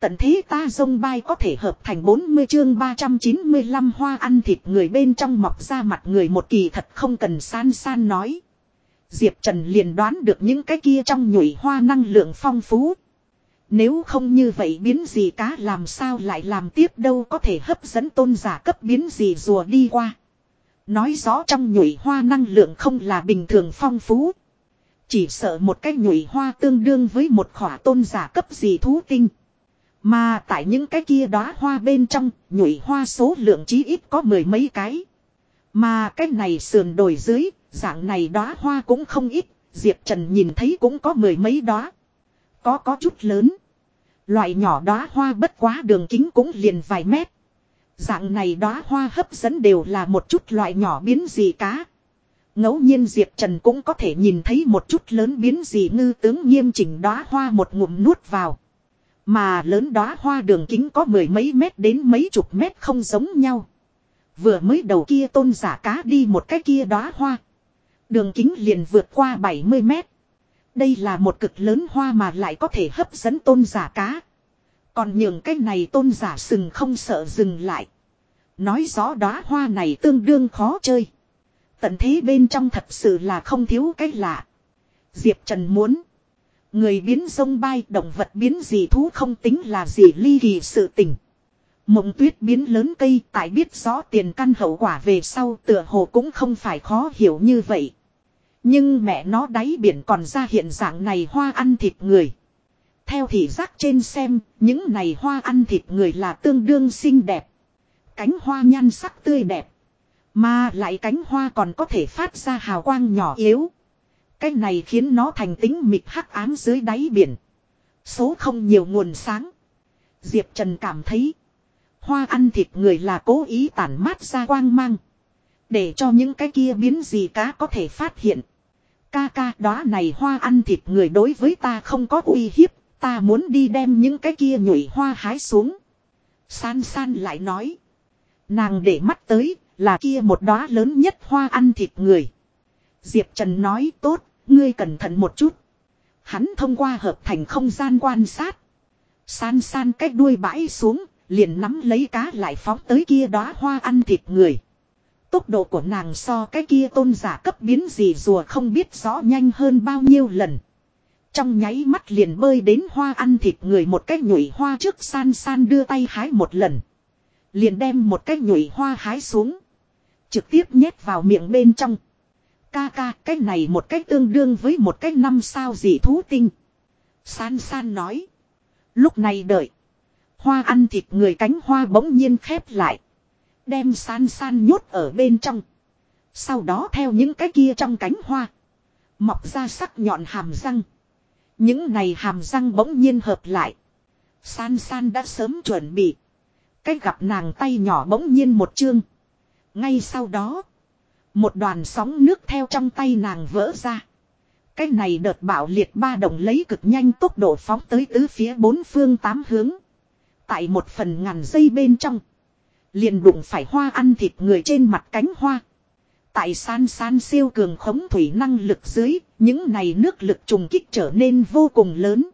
Tận thế ta dông bay có thể hợp thành 40 chương 395 hoa ăn thịt người bên trong mọc ra mặt người một kỳ thật không cần san san nói. Diệp Trần liền đoán được những cái kia trong nhụy hoa năng lượng phong phú. Nếu không như vậy biến gì cá làm sao lại làm tiếp đâu có thể hấp dẫn tôn giả cấp biến gì rùa đi qua. Nói rõ trong nhụy hoa năng lượng không là bình thường phong phú. Chỉ sợ một cái nhụy hoa tương đương với một khỏa tôn giả cấp gì thú tinh. Mà tại những cái kia đóa hoa bên trong, nhụy hoa số lượng chí ít có mười mấy cái. Mà cái này sườn đồi dưới, dạng này đóa hoa cũng không ít, Diệp Trần nhìn thấy cũng có mười mấy đóa. Có có chút lớn. Loại nhỏ đóa hoa bất quá đường kính cũng liền vài mét. Dạng này đóa hoa hấp dẫn đều là một chút loại nhỏ biến gì cá. ngẫu nhiên Diệp Trần cũng có thể nhìn thấy một chút lớn biến gì ngư tướng nghiêm chỉnh đóa hoa một ngụm nuốt vào. Mà lớn đóa hoa đường kính có mười mấy mét đến mấy chục mét không giống nhau. Vừa mới đầu kia tôn giả cá đi một cái kia đóa hoa. Đường kính liền vượt qua 70 mét. Đây là một cực lớn hoa mà lại có thể hấp dẫn tôn giả cá. Còn những cái này tôn giả sừng không sợ dừng lại. Nói rõ đóa hoa này tương đương khó chơi. Tận thế bên trong thật sự là không thiếu cái lạ. Diệp Trần muốn. Người biến sông bay động vật biến gì thú không tính là gì ly kỳ sự tình. Mộng tuyết biến lớn cây tại biết rõ tiền căn hậu quả về sau tựa hồ cũng không phải khó hiểu như vậy. Nhưng mẹ nó đáy biển còn ra hiện dạng này hoa ăn thịt người. Theo thị giác trên xem, những này hoa ăn thịt người là tương đương xinh đẹp. Cánh hoa nhan sắc tươi đẹp. Mà lại cánh hoa còn có thể phát ra hào quang nhỏ yếu. Cái này khiến nó thành tính mịt hắc ám dưới đáy biển. Số không nhiều nguồn sáng. Diệp Trần cảm thấy. Hoa ăn thịt người là cố ý tản mát ra quang mang. Để cho những cái kia biến gì cá có thể phát hiện. Ca ca đó này hoa ăn thịt người đối với ta không có uy hiếp. Ta muốn đi đem những cái kia nhụy hoa hái xuống. San san lại nói. Nàng để mắt tới là kia một đóa lớn nhất hoa ăn thịt người. Diệp Trần nói tốt, ngươi cẩn thận một chút. Hắn thông qua hợp thành không gian quan sát. San san cách đuôi bãi xuống, liền nắm lấy cá lại phóng tới kia đóa hoa ăn thịt người. Tốc độ của nàng so cái kia tôn giả cấp biến gì rùa không biết rõ nhanh hơn bao nhiêu lần. Trong nháy mắt liền bơi đến hoa ăn thịt người một cái nhụy hoa trước san san đưa tay hái một lần. Liền đem một cái nhụy hoa hái xuống. Trực tiếp nhét vào miệng bên trong. Ca ca, cái này một cách tương đương với một cách năm sao dị thú tinh. San san nói. Lúc này đợi. Hoa ăn thịt người cánh hoa bỗng nhiên khép lại. Đem san san nhốt ở bên trong. Sau đó theo những cái kia trong cánh hoa. Mọc ra sắc nhọn hàm răng. Những này hàm răng bỗng nhiên hợp lại. San san đã sớm chuẩn bị. Cách gặp nàng tay nhỏ bỗng nhiên một chương. Ngay sau đó. Một đoàn sóng nước theo trong tay nàng vỡ ra. Cái này đợt bạo liệt ba đồng lấy cực nhanh tốc độ phóng tới tứ phía bốn phương tám hướng. Tại một phần ngàn giây bên trong. Liền đụng phải hoa ăn thịt người trên mặt cánh hoa. Tại san san siêu cường khống thủy năng lực dưới, những này nước lực trùng kích trở nên vô cùng lớn.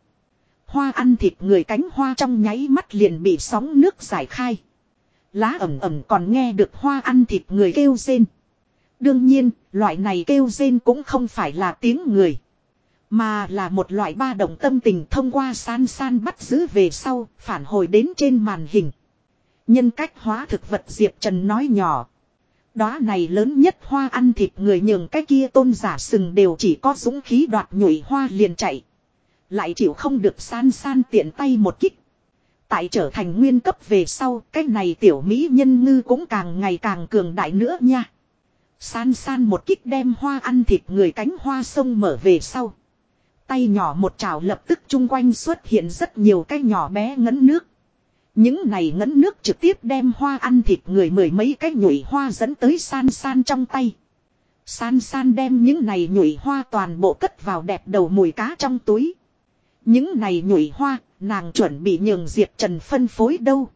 Hoa ăn thịt người cánh hoa trong nháy mắt liền bị sóng nước giải khai. Lá ẩm ẩm còn nghe được hoa ăn thịt người kêu rên. Đương nhiên, loại này kêu rên cũng không phải là tiếng người. Mà là một loại ba động tâm tình thông qua san san bắt giữ về sau, phản hồi đến trên màn hình. Nhân cách hóa thực vật Diệp Trần nói nhỏ. Đó này lớn nhất hoa ăn thịt người nhường cái kia tôn giả sừng đều chỉ có dũng khí đoạt nhụy hoa liền chạy. Lại chịu không được san san tiện tay một kích. Tại trở thành nguyên cấp về sau, cái này tiểu mỹ nhân ngư cũng càng ngày càng cường đại nữa nha. San san một kích đem hoa ăn thịt người cánh hoa sông mở về sau. Tay nhỏ một chảo lập tức chung quanh xuất hiện rất nhiều cái nhỏ bé ngấn nước. Những này ngấn nước trực tiếp đem hoa ăn thịt người mười mấy cái nhụy hoa dẫn tới san san trong tay. San san đem những này nhụy hoa toàn bộ cất vào đẹp đầu mùi cá trong túi. Những này nhụy hoa, nàng chuẩn bị nhường Diệp Trần phân phối đâu.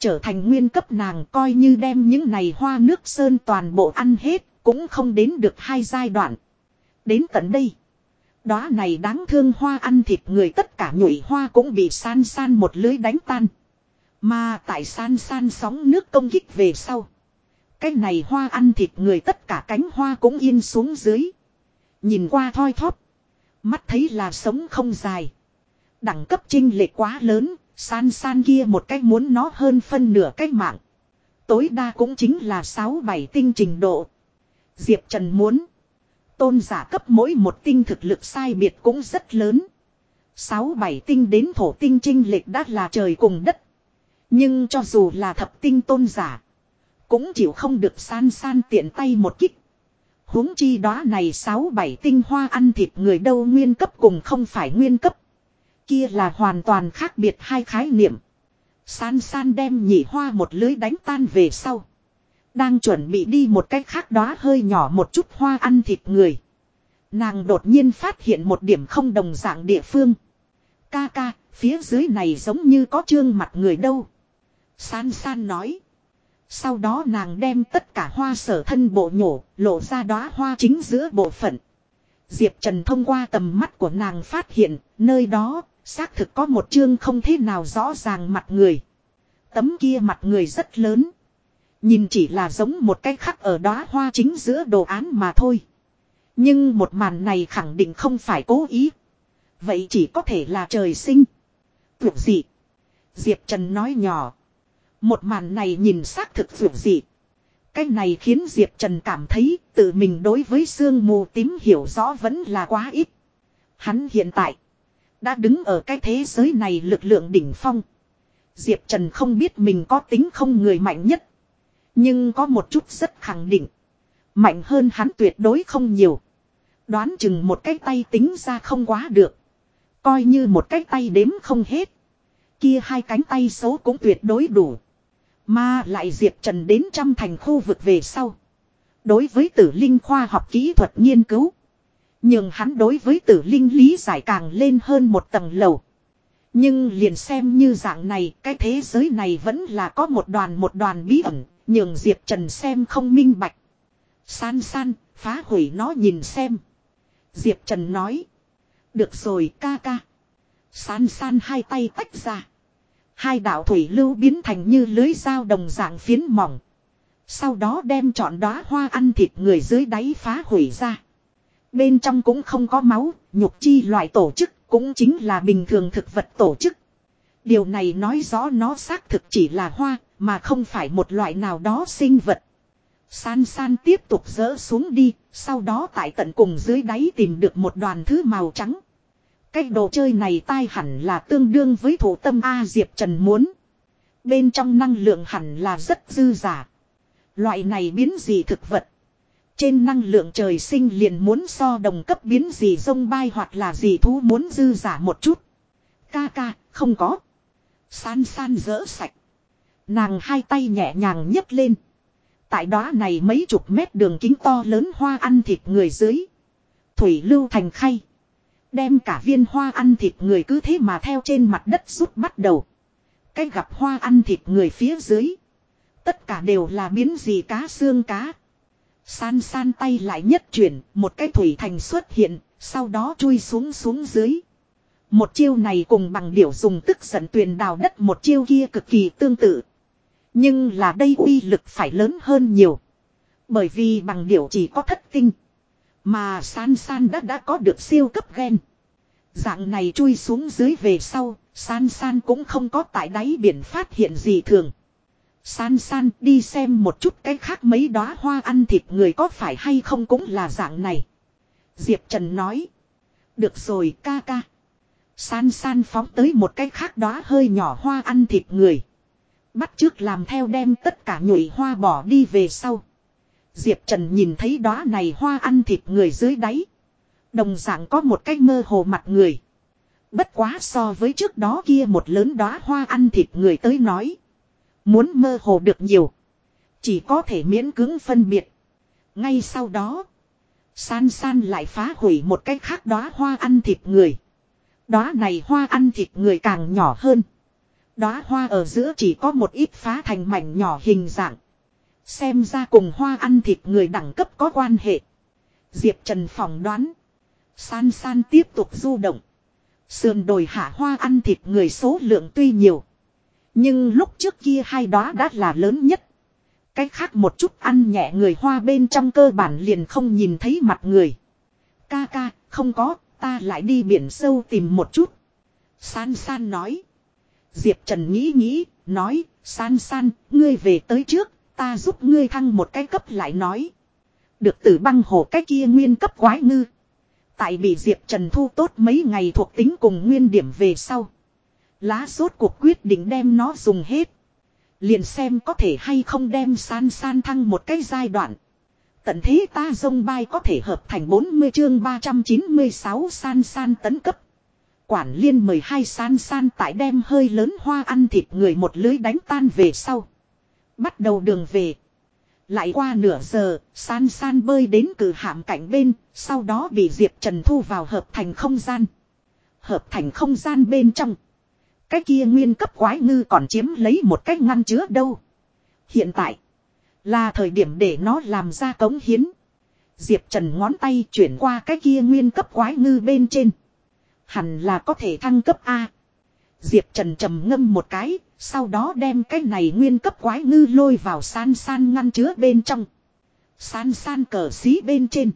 Trở thành nguyên cấp nàng coi như đem những này hoa nước sơn toàn bộ ăn hết, cũng không đến được hai giai đoạn. Đến tận đây. Đó này đáng thương hoa ăn thịt người tất cả nhụy hoa cũng bị san san một lưới đánh tan. Mà tại san san sóng nước công kích về sau. Cái này hoa ăn thịt người tất cả cánh hoa cũng yên xuống dưới. Nhìn qua thoi thóp. Mắt thấy là sống không dài. Đẳng cấp trinh lệ quá lớn, san san kia một cách muốn nó hơn phân nửa cách mạng. Tối đa cũng chính là 6-7 tinh trình độ. Diệp Trần muốn. Tôn giả cấp mỗi một tinh thực lực sai biệt cũng rất lớn. 6-7 tinh đến thổ tinh trinh lệch đã là trời cùng đất. Nhưng cho dù là thập tinh tôn giả. Cũng chịu không được san san tiện tay một kích. huống chi đó này 6-7 tinh hoa ăn thịt người đâu nguyên cấp cùng không phải nguyên cấp. Kia là hoàn toàn khác biệt hai khái niệm. San san đem nhị hoa một lưới đánh tan về sau. Đang chuẩn bị đi một cách khác đó hơi nhỏ một chút hoa ăn thịt người. Nàng đột nhiên phát hiện một điểm không đồng dạng địa phương. Ca ca, phía dưới này giống như có trương mặt người đâu. San san nói. Sau đó nàng đem tất cả hoa sở thân bộ nhổ, lộ ra đóa hoa chính giữa bộ phận. Diệp Trần thông qua tầm mắt của nàng phát hiện, nơi đó, xác thực có một chương không thế nào rõ ràng mặt người. Tấm kia mặt người rất lớn. Nhìn chỉ là giống một cái khắc ở đóa hoa chính giữa đồ án mà thôi. Nhưng một màn này khẳng định không phải cố ý. Vậy chỉ có thể là trời sinh. Vượt dị, Diệp Trần nói nhỏ. Một màn này nhìn xác thực vượt dị. Cái này khiến Diệp Trần cảm thấy tự mình đối với sương mù tím hiểu rõ vẫn là quá ít. Hắn hiện tại đã đứng ở cái thế giới này lực lượng đỉnh phong. Diệp Trần không biết mình có tính không người mạnh nhất. Nhưng có một chút rất khẳng định. Mạnh hơn hắn tuyệt đối không nhiều. Đoán chừng một cái tay tính ra không quá được. Coi như một cái tay đếm không hết. Kia hai cánh tay xấu cũng tuyệt đối đủ. Mà lại Diệp Trần đến trăm thành khu vực về sau. Đối với tử linh khoa học kỹ thuật nghiên cứu. Nhưng hắn đối với tử linh lý giải càng lên hơn một tầng lầu. Nhưng liền xem như dạng này, cái thế giới này vẫn là có một đoàn một đoàn bí ẩn, nhường Diệp Trần xem không minh bạch. San san, phá hủy nó nhìn xem. Diệp Trần nói. Được rồi ca ca. San san hai tay tách ra. Hai đạo thủy lưu biến thành như lưới dao đồng dạng phiến mỏng. Sau đó đem trọn đóa hoa ăn thịt người dưới đáy phá hủy ra. Bên trong cũng không có máu, nhục chi loại tổ chức, cũng chính là bình thường thực vật tổ chức. Điều này nói rõ nó xác thực chỉ là hoa, mà không phải một loại nào đó sinh vật. San san tiếp tục dỡ xuống đi, sau đó tại tận cùng dưới đáy tìm được một đoàn thứ màu trắng. Cái đồ chơi này tai hẳn là tương đương với thủ tâm A Diệp Trần muốn. Bên trong năng lượng hẳn là rất dư giả. Loại này biến gì thực vật. Trên năng lượng trời sinh liền muốn so đồng cấp biến gì sông bay hoặc là gì thú muốn dư giả một chút. Ca ca, không có. San san dỡ sạch. Nàng hai tay nhẹ nhàng nhấc lên. Tại đó này mấy chục mét đường kính to lớn hoa ăn thịt người dưới. Thủy lưu thành khay. Đem cả viên hoa ăn thịt người cứ thế mà theo trên mặt đất rút bắt đầu. Cái gặp hoa ăn thịt người phía dưới. Tất cả đều là biến gì cá xương cá. San san tay lại nhất chuyển, một cái thủy thành xuất hiện, sau đó chui xuống xuống dưới. Một chiêu này cùng bằng điểu dùng tức giận tuyền đào đất một chiêu kia cực kỳ tương tự. Nhưng là đây uy lực phải lớn hơn nhiều. Bởi vì bằng điểu chỉ có thất tinh. Mà san san đã đã có được siêu cấp gen. Dạng này chui xuống dưới về sau, san san cũng không có tại đáy biển phát hiện gì thường. San san, đi xem một chút cái khác mấy đóa hoa ăn thịt người có phải hay không cũng là dạng này. Diệp Trần nói. Được rồi, ca ca. San san phóng tới một cái khác đóa hơi nhỏ hoa ăn thịt người. Bắt trước làm theo đem tất cả nhụy hoa bỏ đi về sau. Diệp Trần nhìn thấy đóa này hoa ăn thịt người dưới đáy. Đồng dạng có một cái mơ hồ mặt người. Bất quá so với trước đó kia một lớn đóa hoa ăn thịt người tới nói. Muốn mơ hồ được nhiều. Chỉ có thể miễn cưỡng phân biệt. Ngay sau đó. San san lại phá hủy một cái khác đóa hoa ăn thịt người. Đóa này hoa ăn thịt người càng nhỏ hơn. Đóa hoa ở giữa chỉ có một ít phá thành mảnh nhỏ hình dạng. Xem ra cùng hoa ăn thịt người đẳng cấp có quan hệ. Diệp Trần phỏng đoán. San san tiếp tục du động. Sườn đồi hạ hoa ăn thịt người số lượng tuy nhiều. Nhưng lúc trước kia hai đó đã là lớn nhất. Cái khác một chút ăn nhẹ người hoa bên trong cơ bản liền không nhìn thấy mặt người. Ca ca, không có, ta lại đi biển sâu tìm một chút. San san nói. Diệp Trần nghĩ nghĩ, nói, san san, ngươi về tới trước, ta giúp ngươi thăng một cái cấp lại nói. Được tử băng hồ cái kia nguyên cấp quái ngư. Tại bị Diệp Trần thu tốt mấy ngày thuộc tính cùng nguyên điểm về sau. Lá sốt cuộc quyết định đem nó dùng hết. Liền xem có thể hay không đem san san thăng một cái giai đoạn. Tận thế ta dông bay có thể hợp thành 40 chương 396 san san tấn cấp. Quản liên mời hai san san tại đem hơi lớn hoa ăn thịt người một lưới đánh tan về sau. Bắt đầu đường về. Lại qua nửa giờ, san san bơi đến cử hạm cạnh bên, sau đó bị Diệp Trần thu vào hợp thành không gian. Hợp thành không gian bên trong. Cái kia nguyên cấp quái ngư còn chiếm lấy một cách ngăn chứa đâu. Hiện tại, là thời điểm để nó làm ra cống hiến. Diệp Trần ngón tay chuyển qua cái kia nguyên cấp quái ngư bên trên. Hẳn là có thể thăng cấp A. Diệp Trần trầm ngâm một cái, sau đó đem cái này nguyên cấp quái ngư lôi vào san san ngăn chứa bên trong. San san cờ xí bên trên.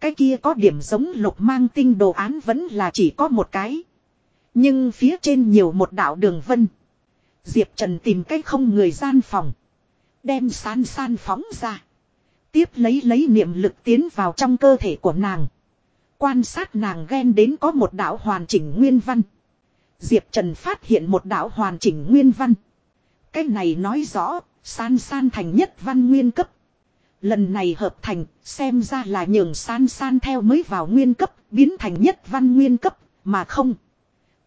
Cái kia có điểm giống lục mang tinh đồ án vẫn là chỉ có một cái. Nhưng phía trên nhiều một đạo đường vân. Diệp Trần tìm cách không người gian phòng. Đem san san phóng ra. Tiếp lấy lấy niệm lực tiến vào trong cơ thể của nàng. Quan sát nàng ghen đến có một đạo hoàn chỉnh nguyên văn. Diệp Trần phát hiện một đạo hoàn chỉnh nguyên văn. Cái này nói rõ, san san thành nhất văn nguyên cấp. Lần này hợp thành, xem ra là nhường san san theo mới vào nguyên cấp, biến thành nhất văn nguyên cấp, mà không.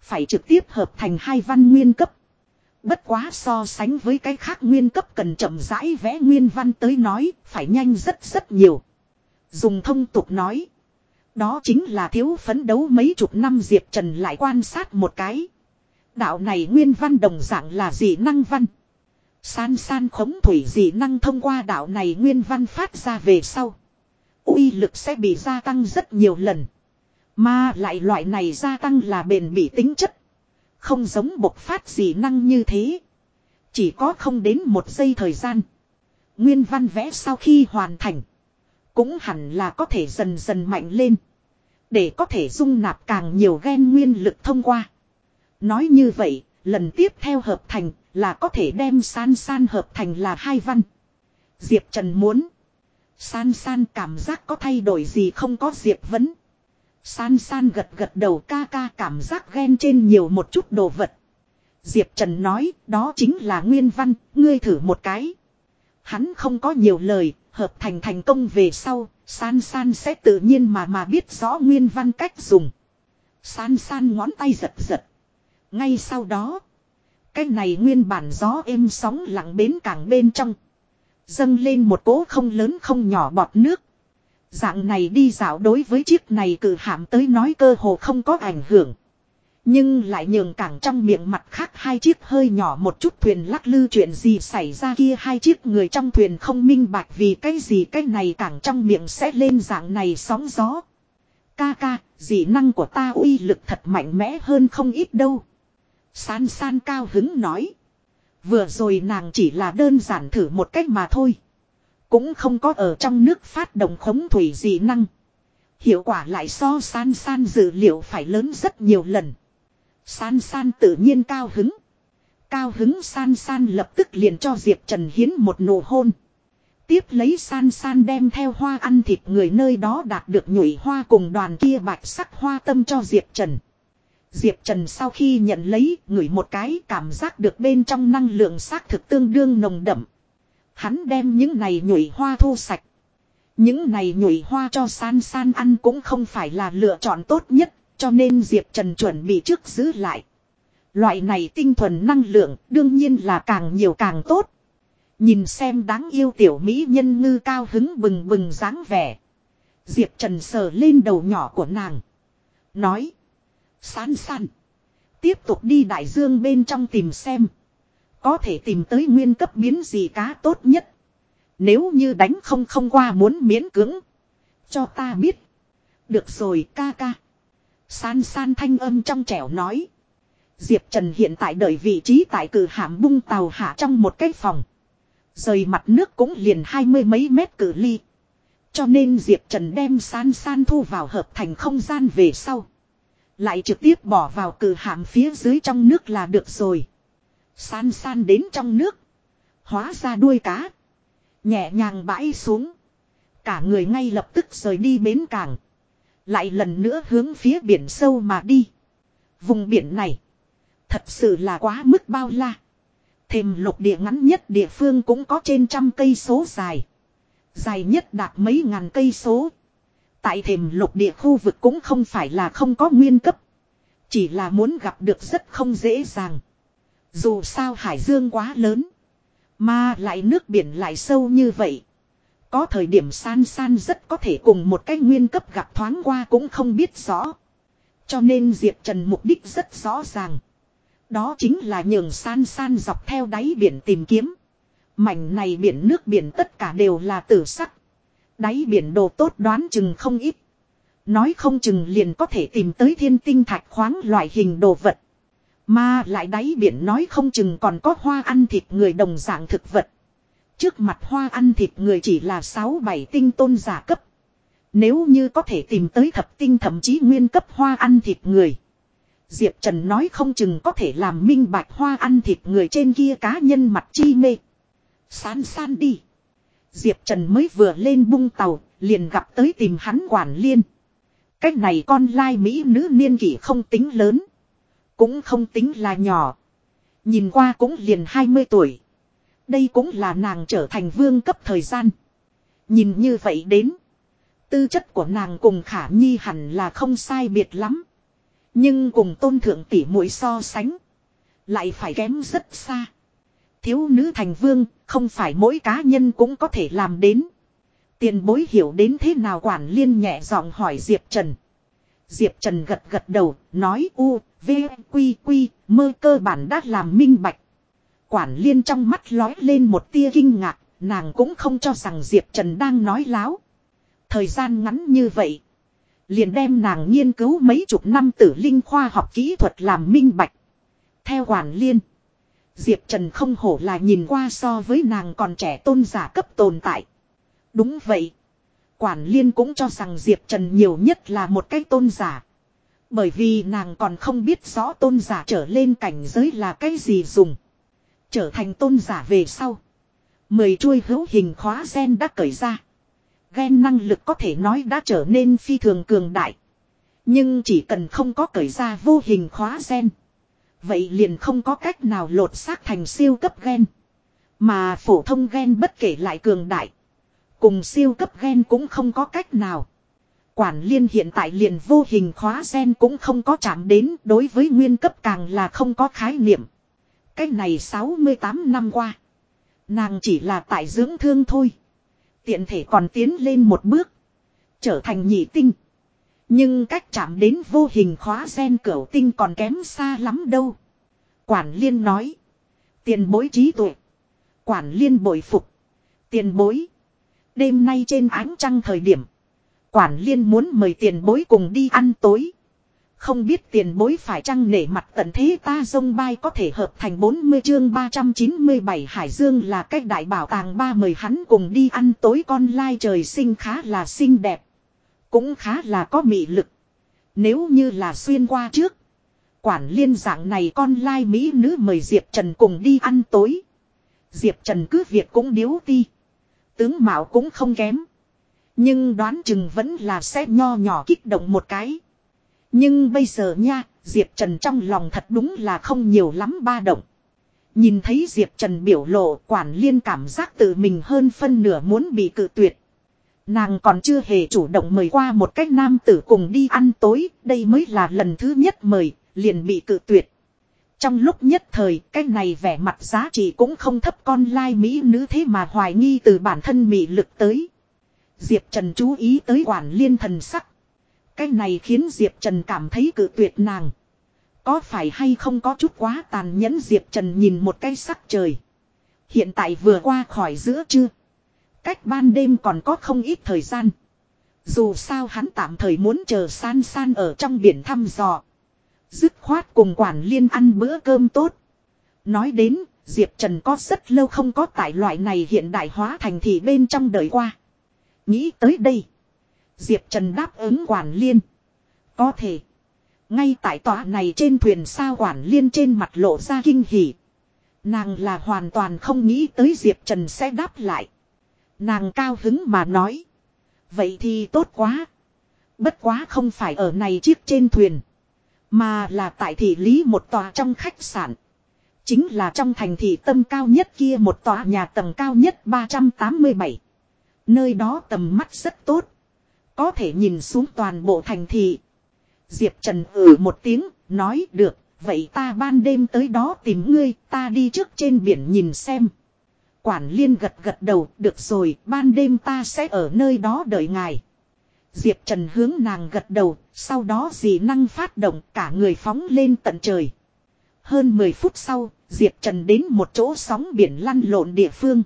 Phải trực tiếp hợp thành hai văn nguyên cấp. Bất quá so sánh với cái khác nguyên cấp cần chậm rãi vẽ nguyên văn tới nói, phải nhanh rất rất nhiều. Dùng thông tục nói. Đó chính là thiếu phấn đấu mấy chục năm Diệp Trần lại quan sát một cái. Đạo này nguyên văn đồng dạng là dị năng văn. San san khống thủy dị năng thông qua đạo này nguyên văn phát ra về sau. uy lực sẽ bị gia tăng rất nhiều lần. Mà lại loại này gia tăng là bền bỉ tính chất. Không giống bộc phát gì năng như thế. Chỉ có không đến một giây thời gian. Nguyên văn vẽ sau khi hoàn thành. Cũng hẳn là có thể dần dần mạnh lên. Để có thể dung nạp càng nhiều gen nguyên lực thông qua. Nói như vậy, lần tiếp theo hợp thành là có thể đem san san hợp thành là hai văn. Diệp Trần muốn. San san cảm giác có thay đổi gì không có Diệp vấn. San san gật gật đầu ca ca cảm giác ghen trên nhiều một chút đồ vật. Diệp Trần nói đó chính là nguyên văn, ngươi thử một cái. Hắn không có nhiều lời, hợp thành thành công về sau, san san sẽ tự nhiên mà mà biết rõ nguyên văn cách dùng. San san ngón tay giật giật. Ngay sau đó, cái này nguyên bản gió êm sóng lặng bến cảng bên trong. Dâng lên một cỗ không lớn không nhỏ bọt nước. Dạng này đi dạo đối với chiếc này cử hạm tới nói cơ hồ không có ảnh hưởng. Nhưng lại nhường cảng trong miệng mặt khác hai chiếc hơi nhỏ một chút thuyền lắc lư chuyện gì xảy ra kia hai chiếc người trong thuyền không minh bạch vì cái gì cái này cảng trong miệng sẽ lên dạng này sóng gió. Ca ca, dị năng của ta uy lực thật mạnh mẽ hơn không ít đâu. San san cao hứng nói. Vừa rồi nàng chỉ là đơn giản thử một cách mà thôi. Cũng không có ở trong nước phát động khống thủy dị năng. Hiệu quả lại so san san dữ liệu phải lớn rất nhiều lần. San san tự nhiên cao hứng. Cao hứng san san lập tức liền cho Diệp Trần Hiến một nụ hôn. Tiếp lấy san san đem theo hoa ăn thịt người nơi đó đạt được nhụy hoa cùng đoàn kia bạch sắc hoa tâm cho Diệp Trần. Diệp Trần sau khi nhận lấy, ngửi một cái cảm giác được bên trong năng lượng xác thực tương đương nồng đậm. Hắn đem những này nhụy hoa thu sạch. Những này nhụy hoa cho san san ăn cũng không phải là lựa chọn tốt nhất, cho nên Diệp Trần chuẩn bị trước giữ lại. Loại này tinh thuần năng lượng đương nhiên là càng nhiều càng tốt. Nhìn xem đáng yêu tiểu mỹ nhân ngư cao hứng bừng bừng dáng vẻ. Diệp Trần sờ lên đầu nhỏ của nàng. Nói. San san. Tiếp tục đi đại dương bên trong tìm xem. Có thể tìm tới nguyên cấp biến gì cá tốt nhất. Nếu như đánh không không qua muốn miễn cưỡng. Cho ta biết. Được rồi, ca ca. San san thanh âm trong trẻo nói. Diệp Trần hiện tại đợi vị trí tại cử hạm bung tàu hạ trong một cái phòng. Rời mặt nước cũng liền hai mươi mấy mét cử ly. Cho nên Diệp Trần đem san san thu vào hợp thành không gian về sau. Lại trực tiếp bỏ vào cử hạm phía dưới trong nước là được rồi. San san đến trong nước. Hóa ra đuôi cá. Nhẹ nhàng bãi xuống. Cả người ngay lập tức rời đi bến cảng. Lại lần nữa hướng phía biển sâu mà đi. Vùng biển này. Thật sự là quá mức bao la. Thềm lục địa ngắn nhất địa phương cũng có trên trăm cây số dài. Dài nhất đạt mấy ngàn cây số. Tại thềm lục địa khu vực cũng không phải là không có nguyên cấp. Chỉ là muốn gặp được rất không dễ dàng. Dù sao hải dương quá lớn. Mà lại nước biển lại sâu như vậy. Có thời điểm san san rất có thể cùng một cái nguyên cấp gặp thoáng qua cũng không biết rõ. Cho nên Diệp Trần mục đích rất rõ ràng. Đó chính là nhường san san dọc theo đáy biển tìm kiếm. Mảnh này biển nước biển tất cả đều là tử sắc. Đáy biển đồ tốt đoán chừng không ít. Nói không chừng liền có thể tìm tới thiên tinh thạch khoáng loại hình đồ vật. Mà lại đáy biển nói không chừng còn có hoa ăn thịt người đồng dạng thực vật. Trước mặt hoa ăn thịt người chỉ là 6-7 tinh tôn giả cấp. Nếu như có thể tìm tới thập tinh thậm chí nguyên cấp hoa ăn thịt người. Diệp Trần nói không chừng có thể làm minh bạch hoa ăn thịt người trên kia cá nhân mặt chi mê. San san đi. Diệp Trần mới vừa lên bung tàu, liền gặp tới tìm hắn quản liên. Cách này con lai Mỹ nữ niên kỷ không tính lớn. Cũng không tính là nhỏ. Nhìn qua cũng liền 20 tuổi. Đây cũng là nàng trở thành vương cấp thời gian. Nhìn như vậy đến. Tư chất của nàng cùng khả nhi hẳn là không sai biệt lắm. Nhưng cùng tôn thượng tỷ muội so sánh. Lại phải kém rất xa. Thiếu nữ thành vương, không phải mỗi cá nhân cũng có thể làm đến. Tiền bối hiểu đến thế nào quản liên nhẹ giọng hỏi Diệp Trần. Diệp Trần gật gật đầu, nói u, quy quy, mơ cơ bản đã làm minh bạch. Quản liên trong mắt lói lên một tia kinh ngạc, nàng cũng không cho rằng Diệp Trần đang nói láo. Thời gian ngắn như vậy, liền đem nàng nghiên cứu mấy chục năm tử linh khoa học kỹ thuật làm minh bạch. Theo quản liên, Diệp Trần không hổ là nhìn qua so với nàng còn trẻ tôn giả cấp tồn tại. Đúng vậy. Quản liên cũng cho rằng Diệp Trần nhiều nhất là một cái tôn giả. Bởi vì nàng còn không biết rõ tôn giả trở lên cảnh giới là cái gì dùng. Trở thành tôn giả về sau. Mười chuôi hữu hình khóa gen đã cởi ra. Gen năng lực có thể nói đã trở nên phi thường cường đại. Nhưng chỉ cần không có cởi ra vô hình khóa gen. Vậy liền không có cách nào lột xác thành siêu cấp gen. Mà phổ thông gen bất kể lại cường đại. Cùng siêu cấp gen cũng không có cách nào. Quản liên hiện tại liền vô hình khóa gen cũng không có chạm đến, đối với nguyên cấp càng là không có khái niệm. Cách này 68 năm qua. Nàng chỉ là tại dưỡng thương thôi. Tiện thể còn tiến lên một bước. Trở thành nhị tinh. Nhưng cách chạm đến vô hình khóa gen cửu tinh còn kém xa lắm đâu. Quản liên nói. Tiền bối trí tuệ. Quản liên bồi phục. Tiền bối. Đêm nay trên ánh trăng thời điểm. Quản liên muốn mời tiền bối cùng đi ăn tối. Không biết tiền bối phải chăng nể mặt tận thế ta dông bay có thể hợp thành 40 chương 397 Hải Dương là cách đại bảo tàng ba mời hắn cùng đi ăn tối con lai trời sinh khá là xinh đẹp. Cũng khá là có mị lực. Nếu như là xuyên qua trước. Quản liên dạng này con lai mỹ nữ mời Diệp Trần cùng đi ăn tối. Diệp Trần cứ việc cũng điếu ti. Tướng Mạo cũng không kém. Nhưng đoán chừng vẫn là sẽ nho nhỏ kích động một cái. Nhưng bây giờ nha, Diệp Trần trong lòng thật đúng là không nhiều lắm ba động. Nhìn thấy Diệp Trần biểu lộ quản liên cảm giác tự mình hơn phân nửa muốn bị cự tuyệt. Nàng còn chưa hề chủ động mời qua một cách nam tử cùng đi ăn tối, đây mới là lần thứ nhất mời, liền bị cự tuyệt. Trong lúc nhất thời, cái này vẻ mặt giá trị cũng không thấp con lai mỹ nữ thế mà hoài nghi từ bản thân mị lực tới. Diệp Trần chú ý tới quản liên thần sắc. Cái này khiến Diệp Trần cảm thấy cự tuyệt nàng. Có phải hay không có chút quá tàn nhẫn Diệp Trần nhìn một cái sắc trời. Hiện tại vừa qua khỏi giữa trưa. Cách ban đêm còn có không ít thời gian. Dù sao hắn tạm thời muốn chờ san san ở trong biển thăm dò. Dứt khoát cùng quản liên ăn bữa cơm tốt. Nói đến, Diệp Trần có rất lâu không có tại loại này hiện đại hóa thành thị bên trong đời qua. Nghĩ tới đây. Diệp Trần đáp ứng quản liên. Có thể. Ngay tại tòa này trên thuyền sao quản liên trên mặt lộ ra kinh hỉ. Nàng là hoàn toàn không nghĩ tới Diệp Trần sẽ đáp lại. Nàng cao hứng mà nói. Vậy thì tốt quá. Bất quá không phải ở này chiếc trên thuyền. Mà là tại thị lý một tòa trong khách sạn. Chính là trong thành thị tâm cao nhất kia một tòa nhà tầng cao nhất 387. Nơi đó tầm mắt rất tốt. Có thể nhìn xuống toàn bộ thành thị. Diệp Trần ử một tiếng, nói được, vậy ta ban đêm tới đó tìm ngươi, ta đi trước trên biển nhìn xem. Quản liên gật gật đầu, được rồi, ban đêm ta sẽ ở nơi đó đợi ngài. Diệp Trần hướng nàng gật đầu, sau đó dì năng phát động cả người phóng lên tận trời. Hơn 10 phút sau, Diệp Trần đến một chỗ sóng biển lăn lộn địa phương.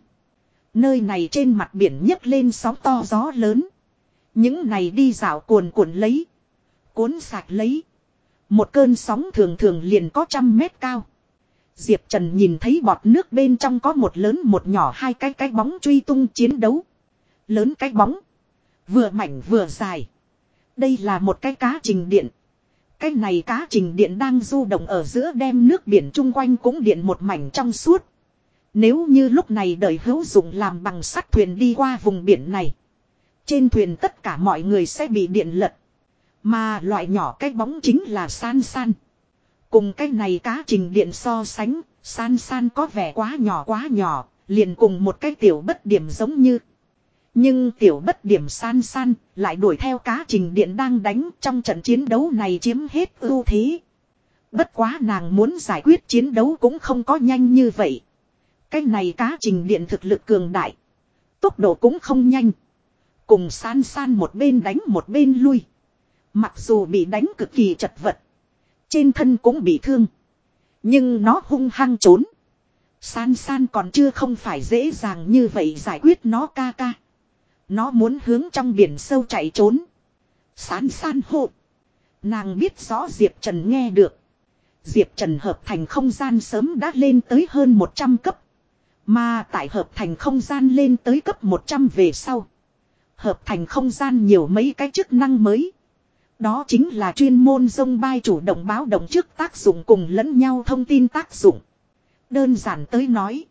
Nơi này trên mặt biển nhấc lên sóng to gió lớn. Những này đi dạo cuồn cuộn lấy. Cuốn sạc lấy. Một cơn sóng thường thường liền có trăm mét cao. Diệp Trần nhìn thấy bọt nước bên trong có một lớn một nhỏ hai cái cái bóng truy tung chiến đấu. Lớn cái bóng. Vừa mảnh vừa dài. Đây là một cái cá trình điện. Cái này cá trình điện đang du động ở giữa đem nước biển chung quanh cũng điện một mảnh trong suốt. Nếu như lúc này đời hữu dụng làm bằng sắt thuyền đi qua vùng biển này. Trên thuyền tất cả mọi người sẽ bị điện lật. Mà loại nhỏ cái bóng chính là san san. Cùng cái này cá trình điện so sánh, san san có vẻ quá nhỏ quá nhỏ, liền cùng một cái tiểu bất điểm giống như. Nhưng tiểu bất điểm san san lại đuổi theo cá trình điện đang đánh trong trận chiến đấu này chiếm hết ưu thế. Bất quá nàng muốn giải quyết chiến đấu cũng không có nhanh như vậy. Cái này cá trình điện thực lực cường đại. Tốc độ cũng không nhanh. Cùng san san một bên đánh một bên lui. Mặc dù bị đánh cực kỳ chật vật. Trên thân cũng bị thương. Nhưng nó hung hăng trốn. San san còn chưa không phải dễ dàng như vậy giải quyết nó ca ca. Nó muốn hướng trong biển sâu chạy trốn. San san hộ. Nàng biết rõ Diệp Trần nghe được. Diệp Trần hợp thành không gian sớm đã lên tới hơn 100 cấp. Mà tại hợp thành không gian lên tới cấp 100 về sau. Hợp thành không gian nhiều mấy cái chức năng mới. Đó chính là chuyên môn dông bay chủ động báo động trước tác dụng cùng lẫn nhau thông tin tác dụng. Đơn giản tới nói.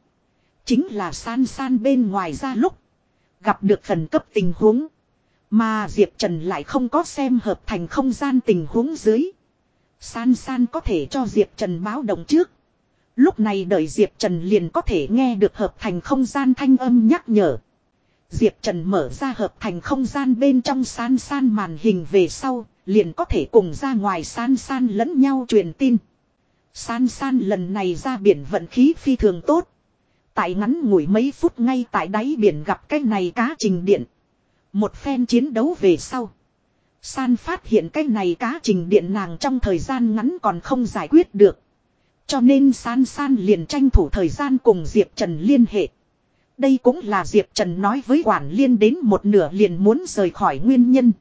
Chính là san san bên ngoài ra lúc. Gặp được phần cấp tình huống. Mà Diệp Trần lại không có xem hợp thành không gian tình huống dưới. San san có thể cho Diệp Trần báo động trước. Lúc này đợi Diệp Trần liền có thể nghe được hợp thành không gian thanh âm nhắc nhở. Diệp Trần mở ra hợp thành không gian bên trong san san màn hình về sau, liền có thể cùng ra ngoài san san lẫn nhau truyền tin. San san lần này ra biển vận khí phi thường tốt. Tại ngắn ngủi mấy phút ngay tại đáy biển gặp cái này cá trình điện. Một phen chiến đấu về sau. San phát hiện cái này cá trình điện nàng trong thời gian ngắn còn không giải quyết được. Cho nên San San liền tranh thủ thời gian cùng Diệp Trần liên hệ. Đây cũng là Diệp Trần nói với quản liên đến một nửa liền muốn rời khỏi nguyên nhân.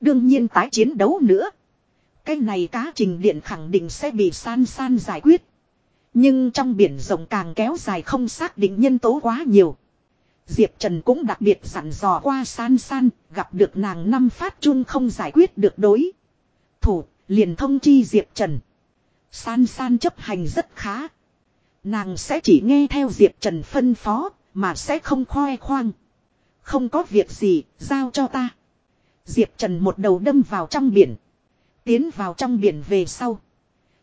Đương nhiên tái chiến đấu nữa. Cái này cá trình điện khẳng định sẽ bị san san giải quyết. Nhưng trong biển rộng càng kéo dài không xác định nhân tố quá nhiều. Diệp Trần cũng đặc biệt dặn dò qua san san, gặp được nàng năm phát chung không giải quyết được đối. Thủ, liền thông chi Diệp Trần. San san chấp hành rất khá. Nàng sẽ chỉ nghe theo Diệp Trần phân phó, mà sẽ không khoe khoang. Không có việc gì, giao cho ta. Diệp Trần một đầu đâm vào trong biển. Tiến vào trong biển về sau.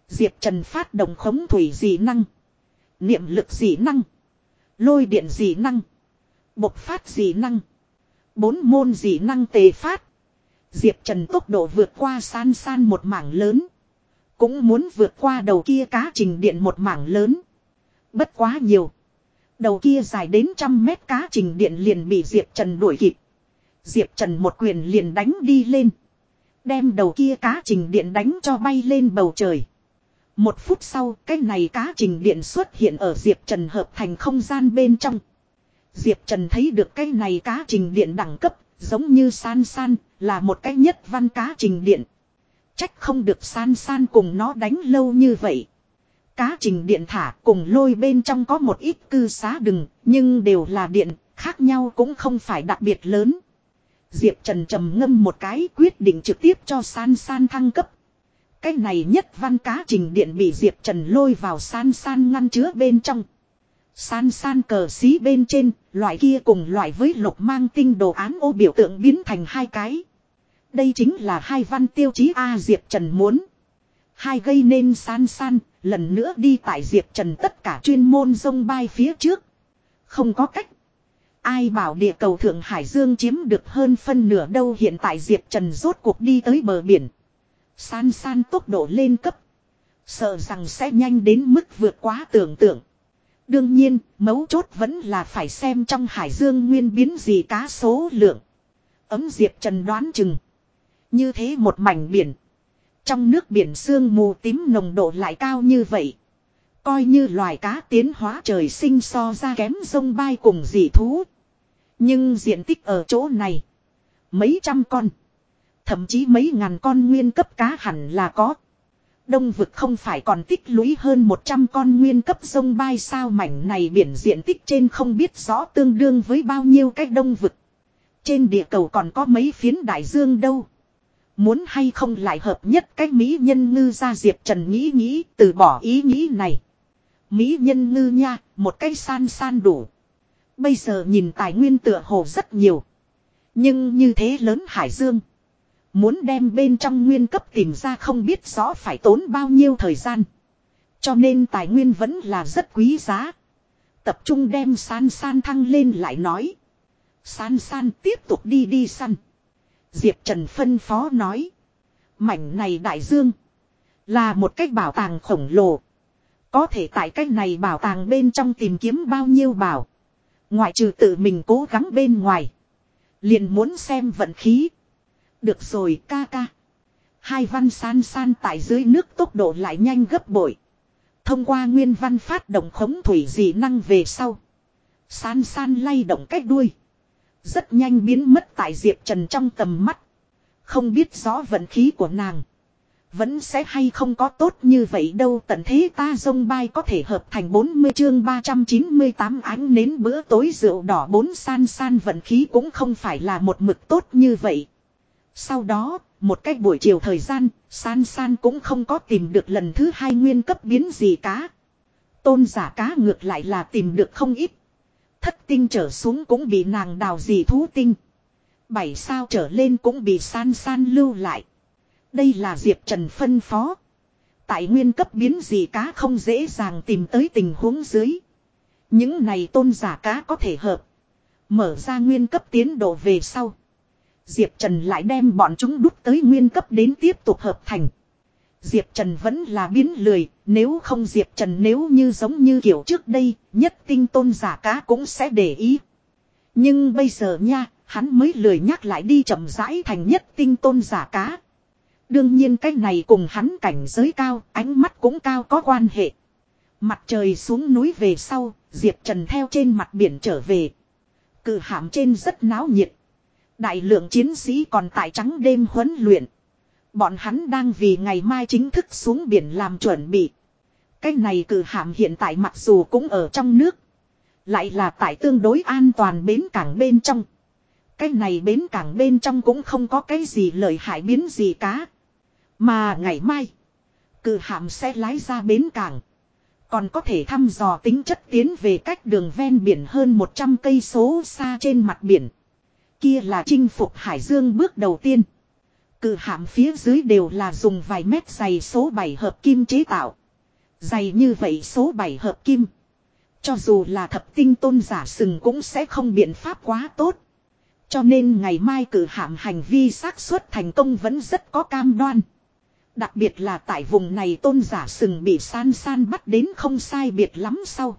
Diệp Trần phát động khống thủy dị năng. Niệm lực dị năng. Lôi điện dị năng. Bộc phát dị năng. Bốn môn dị năng tề phát. Diệp Trần tốc độ vượt qua san san một mảng lớn. Cũng muốn vượt qua đầu kia cá trình điện một mảng lớn. Bất quá nhiều. Đầu kia dài đến trăm mét cá trình điện liền bị Diệp Trần đuổi kịp. Diệp Trần một quyền liền đánh đi lên. Đem đầu kia cá trình điện đánh cho bay lên bầu trời. Một phút sau, cái này cá trình điện xuất hiện ở Diệp Trần hợp thành không gian bên trong. Diệp Trần thấy được cái này cá trình điện đẳng cấp, Giống như san san, là một cách nhất văn cá trình điện. Trách không được san san cùng nó đánh lâu như vậy. Cá trình điện thả cùng lôi bên trong có một ít cư xá đừng, nhưng đều là điện, khác nhau cũng không phải đặc biệt lớn. Diệp Trần trầm ngâm một cái quyết định trực tiếp cho san san thăng cấp. Cái này nhất văn cá trình điện bị Diệp Trần lôi vào san san ngăn chứa bên trong. San san cờ xí bên trên, loại kia cùng loại với lục mang tinh đồ án ô biểu tượng biến thành hai cái. Đây chính là hai văn tiêu chí A Diệp Trần muốn. Hai gây nên san san, lần nữa đi tại Diệp Trần tất cả chuyên môn sông bay phía trước. Không có cách. Ai bảo địa cầu Thượng Hải Dương chiếm được hơn phân nửa đâu hiện tại Diệp Trần rốt cuộc đi tới bờ biển. San san tốc độ lên cấp. Sợ rằng sẽ nhanh đến mức vượt quá tưởng tượng. Đương nhiên, mấu chốt vẫn là phải xem trong hải dương nguyên biến gì cá số lượng. Ấm Diệp Trần đoán chừng. Như thế một mảnh biển. Trong nước biển sương mù tím nồng độ lại cao như vậy. Coi như loài cá tiến hóa trời sinh so ra kém sông bay cùng dị thú. Nhưng diện tích ở chỗ này. Mấy trăm con. Thậm chí mấy ngàn con nguyên cấp cá hẳn là có. Đông vực không phải còn tích lũy hơn 100 con nguyên cấp sông bay sao mảnh này biển diện tích trên không biết rõ tương đương với bao nhiêu cái đông vực. Trên địa cầu còn có mấy phiến đại dương đâu. Muốn hay không lại hợp nhất cái Mỹ nhân ngư ra Diệp Trần nghĩ nghĩ từ bỏ ý nghĩ này. Mỹ nhân ngư nha, một cái san san đủ. Bây giờ nhìn tài nguyên tựa hồ rất nhiều. Nhưng như thế lớn hải dương. Muốn đem bên trong nguyên cấp tìm ra không biết rõ phải tốn bao nhiêu thời gian. Cho nên tài nguyên vẫn là rất quý giá. Tập trung đem san san thăng lên lại nói. San san tiếp tục đi đi săn. Diệp Trần phân phó nói. Mảnh này đại dương. Là một cách bảo tàng khổng lồ. Có thể tại cách này bảo tàng bên trong tìm kiếm bao nhiêu bảo. Ngoại trừ tự mình cố gắng bên ngoài. Liền muốn xem vận khí. Được rồi, ca ca. Hai văn san san tại dưới nước tốc độ lại nhanh gấp bội. Thông qua nguyên văn phát động khống thủy dị năng về sau. San san lay động cách đuôi. Rất nhanh biến mất tại Diệp Trần trong tầm mắt. Không biết rõ vận khí của nàng. Vẫn sẽ hay không có tốt như vậy đâu tận thế ta dông bay có thể hợp thành 40 chương 398 ánh nến bữa tối rượu đỏ bốn san san vận khí cũng không phải là một mực tốt như vậy. Sau đó, một cách buổi chiều thời gian, san san cũng không có tìm được lần thứ hai nguyên cấp biến gì cá. Tôn giả cá ngược lại là tìm được không ít. Thất tinh trở xuống cũng bị nàng đào gì thú tinh. Bảy sao trở lên cũng bị san san lưu lại. Đây là Diệp Trần phân phó. Tại nguyên cấp biến gì cá không dễ dàng tìm tới tình huống dưới. Những này tôn giả cá có thể hợp. Mở ra nguyên cấp tiến độ về sau. Diệp Trần lại đem bọn chúng đúc tới nguyên cấp đến tiếp tục hợp thành. Diệp Trần vẫn là biến lười, nếu không Diệp Trần nếu như giống như kiểu trước đây, nhất tinh tôn giả cá cũng sẽ để ý. Nhưng bây giờ nha, hắn mới lười nhắc lại đi chậm rãi thành nhất tinh tôn giả cá. Đương nhiên cái này cùng hắn cảnh giới cao, ánh mắt cũng cao có quan hệ. Mặt trời xuống núi về sau, Diệp Trần theo trên mặt biển trở về. Cự hạm trên rất náo nhiệt. Đại lượng chiến sĩ còn tại trắng đêm huấn luyện. Bọn hắn đang vì ngày mai chính thức xuống biển làm chuẩn bị. Cái này cử hạm hiện tại mặc dù cũng ở trong nước. Lại là tại tương đối an toàn bến cảng bên trong. Cái này bến cảng bên trong cũng không có cái gì lợi hại biến gì cá. Mà ngày mai. Cử hạm sẽ lái ra bến cảng. Còn có thể thăm dò tính chất tiến về cách đường ven biển hơn 100 cây số xa trên mặt biển. Kia là chinh phục Hải Dương bước đầu tiên. Cự hạm phía dưới đều là dùng vài mét dày số 7 hợp kim chế tạo. Dày như vậy số 7 hợp kim. Cho dù là thập tinh tôn giả sừng cũng sẽ không biện pháp quá tốt. Cho nên ngày mai cử hạm hành vi xác suất thành công vẫn rất có cam đoan. Đặc biệt là tại vùng này tôn giả sừng bị san san bắt đến không sai biệt lắm sau.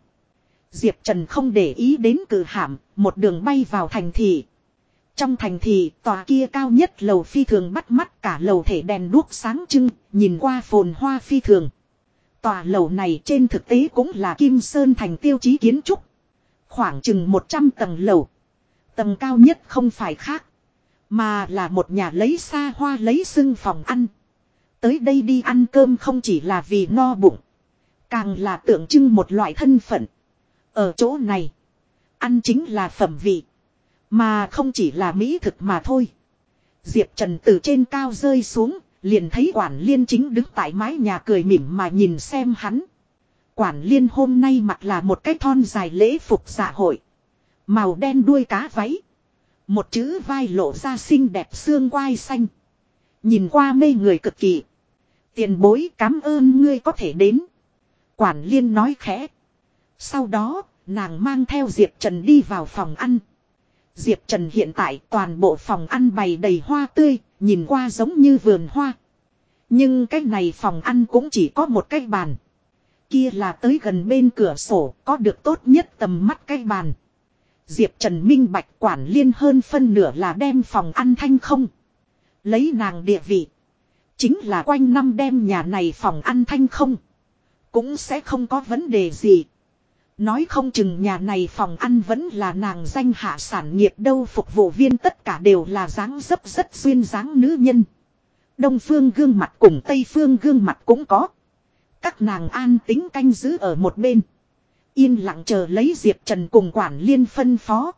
Diệp Trần không để ý đến cử hạm, một đường bay vào thành thị. Trong thành thị, tòa kia cao nhất lầu phi thường bắt mắt cả lầu thể đèn đuốc sáng trưng, nhìn qua phồn hoa phi thường. Tòa lầu này trên thực tế cũng là Kim Sơn thành tiêu chí kiến trúc. Khoảng chừng 100 tầng lầu. Tầng cao nhất không phải khác. Mà là một nhà lấy xa hoa lấy xưng phòng ăn. Tới đây đi ăn cơm không chỉ là vì no bụng. Càng là tượng trưng một loại thân phận. Ở chỗ này. Ăn chính là phẩm vị. Mà không chỉ là mỹ thực mà thôi. Diệp Trần từ trên cao rơi xuống. Liền thấy quản liên chính đứng tại mái nhà cười mỉm mà nhìn xem hắn. Quản liên hôm nay mặc là một cái thon dài lễ phục dạ hội. Màu đen đuôi cá váy. Một chữ vai lộ ra xinh đẹp xương quai xanh. Nhìn qua mê người cực kỳ. Tiền bối cảm ơn ngươi có thể đến. Quản liên nói khẽ. Sau đó, nàng mang theo Diệp Trần đi vào phòng ăn. Diệp Trần hiện tại toàn bộ phòng ăn bày đầy hoa tươi, nhìn qua giống như vườn hoa. Nhưng cái này phòng ăn cũng chỉ có một cái bàn. Kia là tới gần bên cửa sổ, có được tốt nhất tầm mắt cái bàn. Diệp Trần minh bạch quản liên hơn phân nửa là đem phòng ăn thanh không. Lấy nàng địa vị. Chính là quanh năm đem nhà này phòng ăn thanh không. Cũng sẽ không có vấn đề gì. Nói không chừng nhà này phòng ăn vẫn là nàng danh hạ sản nghiệp đâu phục vụ viên tất cả đều là dáng dấp rất duyên dáng nữ nhân. Đông phương gương mặt cùng Tây phương gương mặt cũng có. Các nàng an tính canh giữ ở một bên. Yên lặng chờ lấy Diệp Trần cùng quản liên phân phó.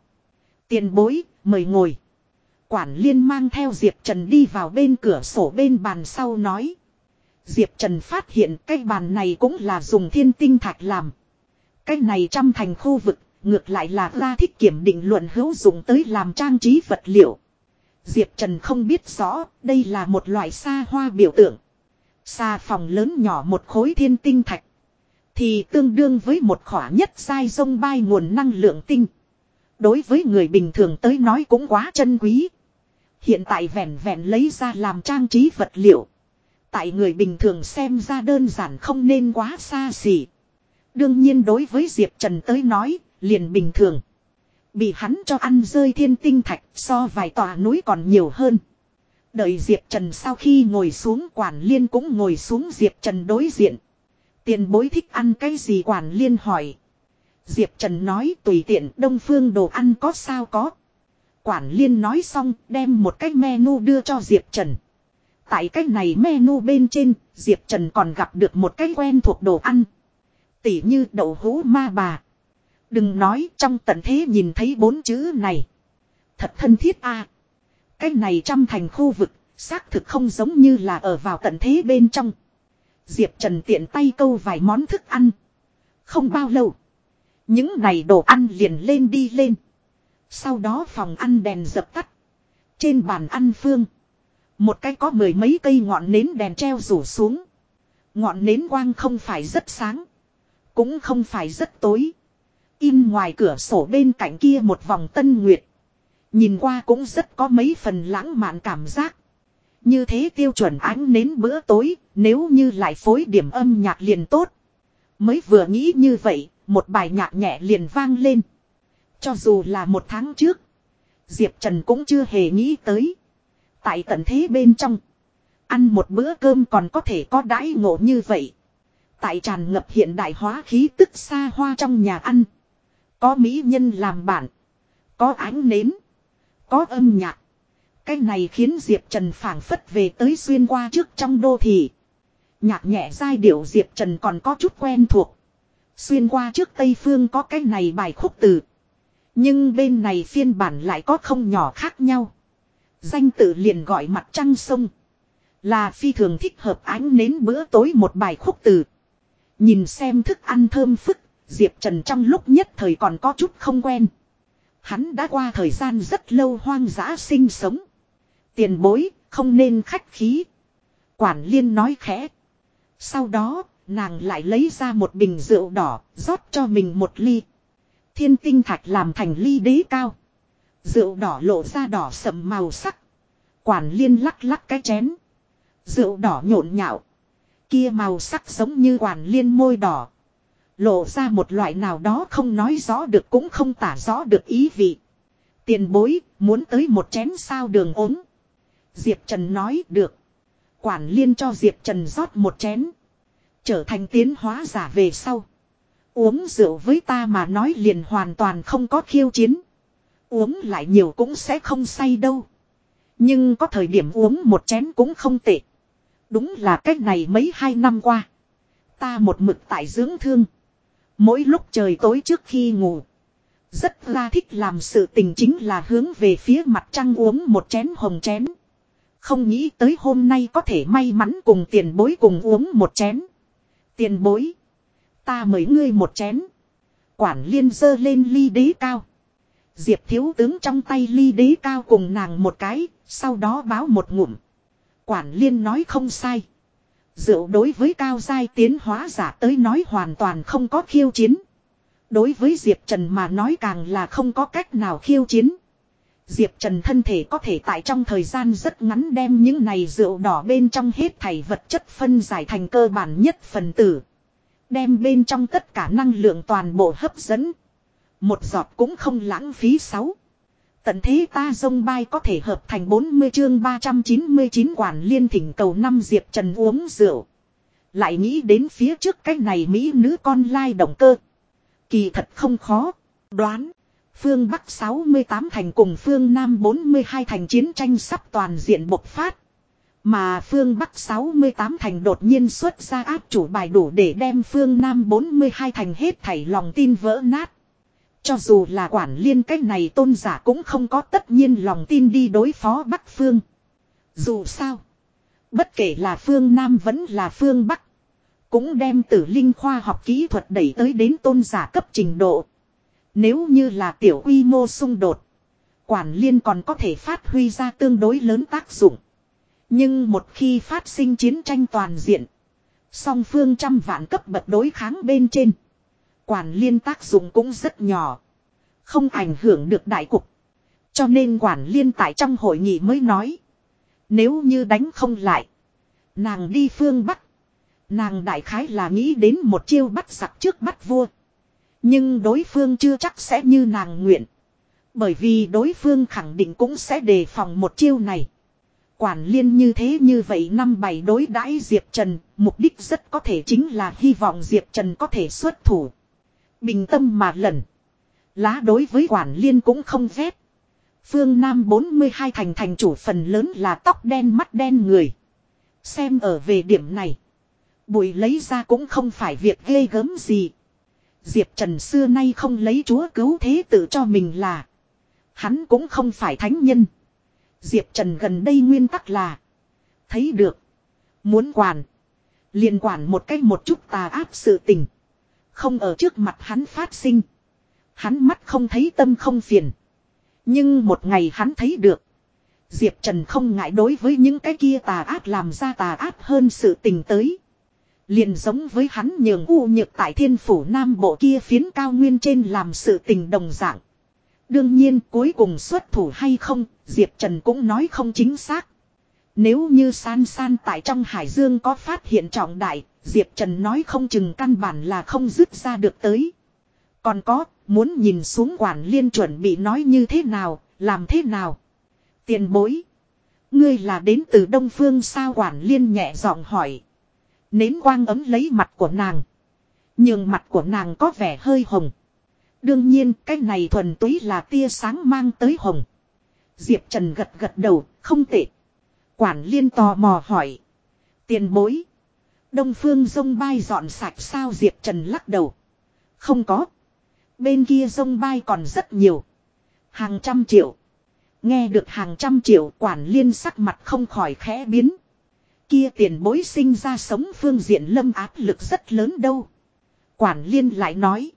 Tiền bối, mời ngồi. Quản liên mang theo Diệp Trần đi vào bên cửa sổ bên bàn sau nói. Diệp Trần phát hiện cái bàn này cũng là dùng thiên tinh thạch làm. Cái này trăm thành khu vực, ngược lại là ra thích kiểm định luận hữu dụng tới làm trang trí vật liệu. Diệp Trần không biết rõ, đây là một loại xa hoa biểu tượng. Xa phòng lớn nhỏ một khối thiên tinh thạch. Thì tương đương với một khỏa nhất sai sông bay nguồn năng lượng tinh. Đối với người bình thường tới nói cũng quá chân quý. Hiện tại vẹn vẹn lấy ra làm trang trí vật liệu. Tại người bình thường xem ra đơn giản không nên quá xa xỉ. Đương nhiên đối với Diệp Trần tới nói, liền bình thường. Bị hắn cho ăn rơi thiên tinh thạch so vài tòa núi còn nhiều hơn. Đợi Diệp Trần sau khi ngồi xuống quản liên cũng ngồi xuống Diệp Trần đối diện. Tiền bối thích ăn cái gì quản liên hỏi. Diệp Trần nói tùy tiện đông phương đồ ăn có sao có. Quản liên nói xong đem một cái menu đưa cho Diệp Trần. Tại cái này menu bên trên, Diệp Trần còn gặp được một cái quen thuộc đồ ăn. Tỉ như đậu hũ ma bà. Đừng nói trong tận thế nhìn thấy bốn chữ này. Thật thân thiết a Cái này trăm thành khu vực, xác thực không giống như là ở vào tận thế bên trong. Diệp Trần tiện tay câu vài món thức ăn. Không bao lâu. Những này đồ ăn liền lên đi lên. Sau đó phòng ăn đèn dập tắt. Trên bàn ăn phương. Một cái có mười mấy cây ngọn nến đèn treo rủ xuống. Ngọn nến quang không phải rất sáng. Cũng không phải rất tối. In ngoài cửa sổ bên cạnh kia một vòng tân nguyệt. Nhìn qua cũng rất có mấy phần lãng mạn cảm giác. Như thế tiêu chuẩn ánh nến bữa tối, nếu như lại phối điểm âm nhạc liền tốt. Mới vừa nghĩ như vậy, một bài nhạc nhẹ liền vang lên. Cho dù là một tháng trước, Diệp Trần cũng chưa hề nghĩ tới. Tại tận thế bên trong, ăn một bữa cơm còn có thể có đãi ngộ như vậy. Tại tràn ngập hiện đại hóa khí tức xa hoa trong nhà ăn. Có mỹ nhân làm bản. Có ánh nến. Có âm nhạc. Cái này khiến Diệp Trần phảng phất về tới xuyên qua trước trong đô thị. Nhạc nhẹ giai điệu Diệp Trần còn có chút quen thuộc. Xuyên qua trước Tây Phương có cái này bài khúc từ. Nhưng bên này phiên bản lại có không nhỏ khác nhau. Danh tự liền gọi mặt trăng sông. Là phi thường thích hợp ánh nến bữa tối một bài khúc từ. Nhìn xem thức ăn thơm phức, Diệp Trần trong lúc nhất thời còn có chút không quen. Hắn đã qua thời gian rất lâu hoang dã sinh sống. Tiền bối, không nên khách khí. Quản liên nói khẽ. Sau đó, nàng lại lấy ra một bình rượu đỏ, rót cho mình một ly. Thiên tinh thạch làm thành ly đế cao. Rượu đỏ lộ ra đỏ sậm màu sắc. Quản liên lắc lắc cái chén. Rượu đỏ nhộn nhạo. Kia màu sắc giống như quản liên môi đỏ. Lộ ra một loại nào đó không nói rõ được cũng không tả rõ được ý vị. Tiền bối, muốn tới một chén sao đường ốm. Diệp Trần nói được. Quản liên cho Diệp Trần rót một chén. Trở thành tiến hóa giả về sau. Uống rượu với ta mà nói liền hoàn toàn không có khiêu chiến. Uống lại nhiều cũng sẽ không say đâu. Nhưng có thời điểm uống một chén cũng không tệ. Đúng là cách này mấy hai năm qua. Ta một mực tại dưỡng thương. Mỗi lúc trời tối trước khi ngủ. Rất ra thích làm sự tình chính là hướng về phía mặt trăng uống một chén hồng chén. Không nghĩ tới hôm nay có thể may mắn cùng tiền bối cùng uống một chén. Tiền bối. Ta mời ngươi một chén. Quản liên dơ lên ly đế cao. Diệp thiếu tướng trong tay ly đế cao cùng nàng một cái, sau đó báo một ngụm. Quản liên nói không sai. Rượu đối với cao giai tiến hóa giả tới nói hoàn toàn không có khiêu chiến. Đối với Diệp Trần mà nói càng là không có cách nào khiêu chiến. Diệp Trần thân thể có thể tại trong thời gian rất ngắn đem những này rượu đỏ bên trong hết thảy vật chất phân giải thành cơ bản nhất phần tử. Đem bên trong tất cả năng lượng toàn bộ hấp dẫn. Một giọt cũng không lãng phí sáu. Tận thế ta dông bay có thể hợp thành 40 chương 399 quản liên thỉnh cầu năm Diệp Trần uống rượu. Lại nghĩ đến phía trước cái này Mỹ nữ con lai động cơ. Kỳ thật không khó. Đoán. Phương Bắc 68 thành cùng phương Nam 42 thành chiến tranh sắp toàn diện bộc phát. Mà phương Bắc 68 thành đột nhiên xuất ra áp chủ bài đủ để đem phương Nam 42 thành hết thảy lòng tin vỡ nát. Cho dù là quản liên cách này tôn giả cũng không có tất nhiên lòng tin đi đối phó Bắc phương. Dù sao. Bất kể là phương Nam vẫn là phương Bắc. Cũng đem tử linh khoa học kỹ thuật đẩy tới đến tôn giả cấp trình độ. Nếu như là tiểu quy mô xung đột. Quản liên còn có thể phát huy ra tương đối lớn tác dụng. Nhưng một khi phát sinh chiến tranh toàn diện. Song phương trăm vạn cấp bậc đối kháng bên trên. Quản liên tác dụng cũng rất nhỏ. Không ảnh hưởng được đại cục. Cho nên quản liên tại trong hội nghị mới nói. Nếu như đánh không lại. Nàng đi phương Bắc. Nàng đại khái là nghĩ đến một chiêu bắt giặc trước bắt vua. Nhưng đối phương chưa chắc sẽ như nàng nguyện. Bởi vì đối phương khẳng định cũng sẽ đề phòng một chiêu này. Quản liên như thế như vậy năm bảy đối đãi Diệp Trần, mục đích rất có thể chính là hy vọng Diệp Trần có thể xuất thủ. Bình tâm mà lần. Lá đối với quản liên cũng không ghét. Phương Nam 42 thành thành chủ phần lớn là tóc đen mắt đen người. Xem ở về điểm này. Bụi lấy ra cũng không phải việc ghê gớm gì. Diệp Trần xưa nay không lấy chúa cứu thế tự cho mình là. Hắn cũng không phải thánh nhân. Diệp Trần gần đây nguyên tắc là. Thấy được. Muốn quản. liền quản một cách một chút tà áp sự tình. Không ở trước mặt hắn phát sinh. Hắn mắt không thấy tâm không phiền. Nhưng một ngày hắn thấy được. Diệp Trần không ngại đối với những cái kia tà ác làm ra tà ác hơn sự tình tới. Liền giống với hắn nhường u nhược tại thiên phủ nam bộ kia phiến cao nguyên trên làm sự tình đồng dạng. Đương nhiên cuối cùng xuất thủ hay không, Diệp Trần cũng nói không chính xác. Nếu như san san tại trong hải dương có phát hiện trọng đại, Diệp Trần nói không chừng căn bản là không dứt ra được tới. Còn có, muốn nhìn xuống quản liên chuẩn bị nói như thế nào, làm thế nào. Tiền bối. Ngươi là đến từ Đông Phương sao quản liên nhẹ giọng hỏi. Nến quang ấm lấy mặt của nàng. Nhưng mặt của nàng có vẻ hơi hồng. Đương nhiên cái này thuần túy là tia sáng mang tới hồng. Diệp Trần gật gật đầu, không tệ. Quản liên tò mò hỏi. Tiền bối. Đông phương sông bay dọn sạch sao Diệp Trần lắc đầu. Không có. Bên kia sông bay còn rất nhiều. Hàng trăm triệu. Nghe được hàng trăm triệu quản liên sắc mặt không khỏi khẽ biến. Kia tiền bối sinh ra sống phương diện lâm áp lực rất lớn đâu. Quản liên lại nói.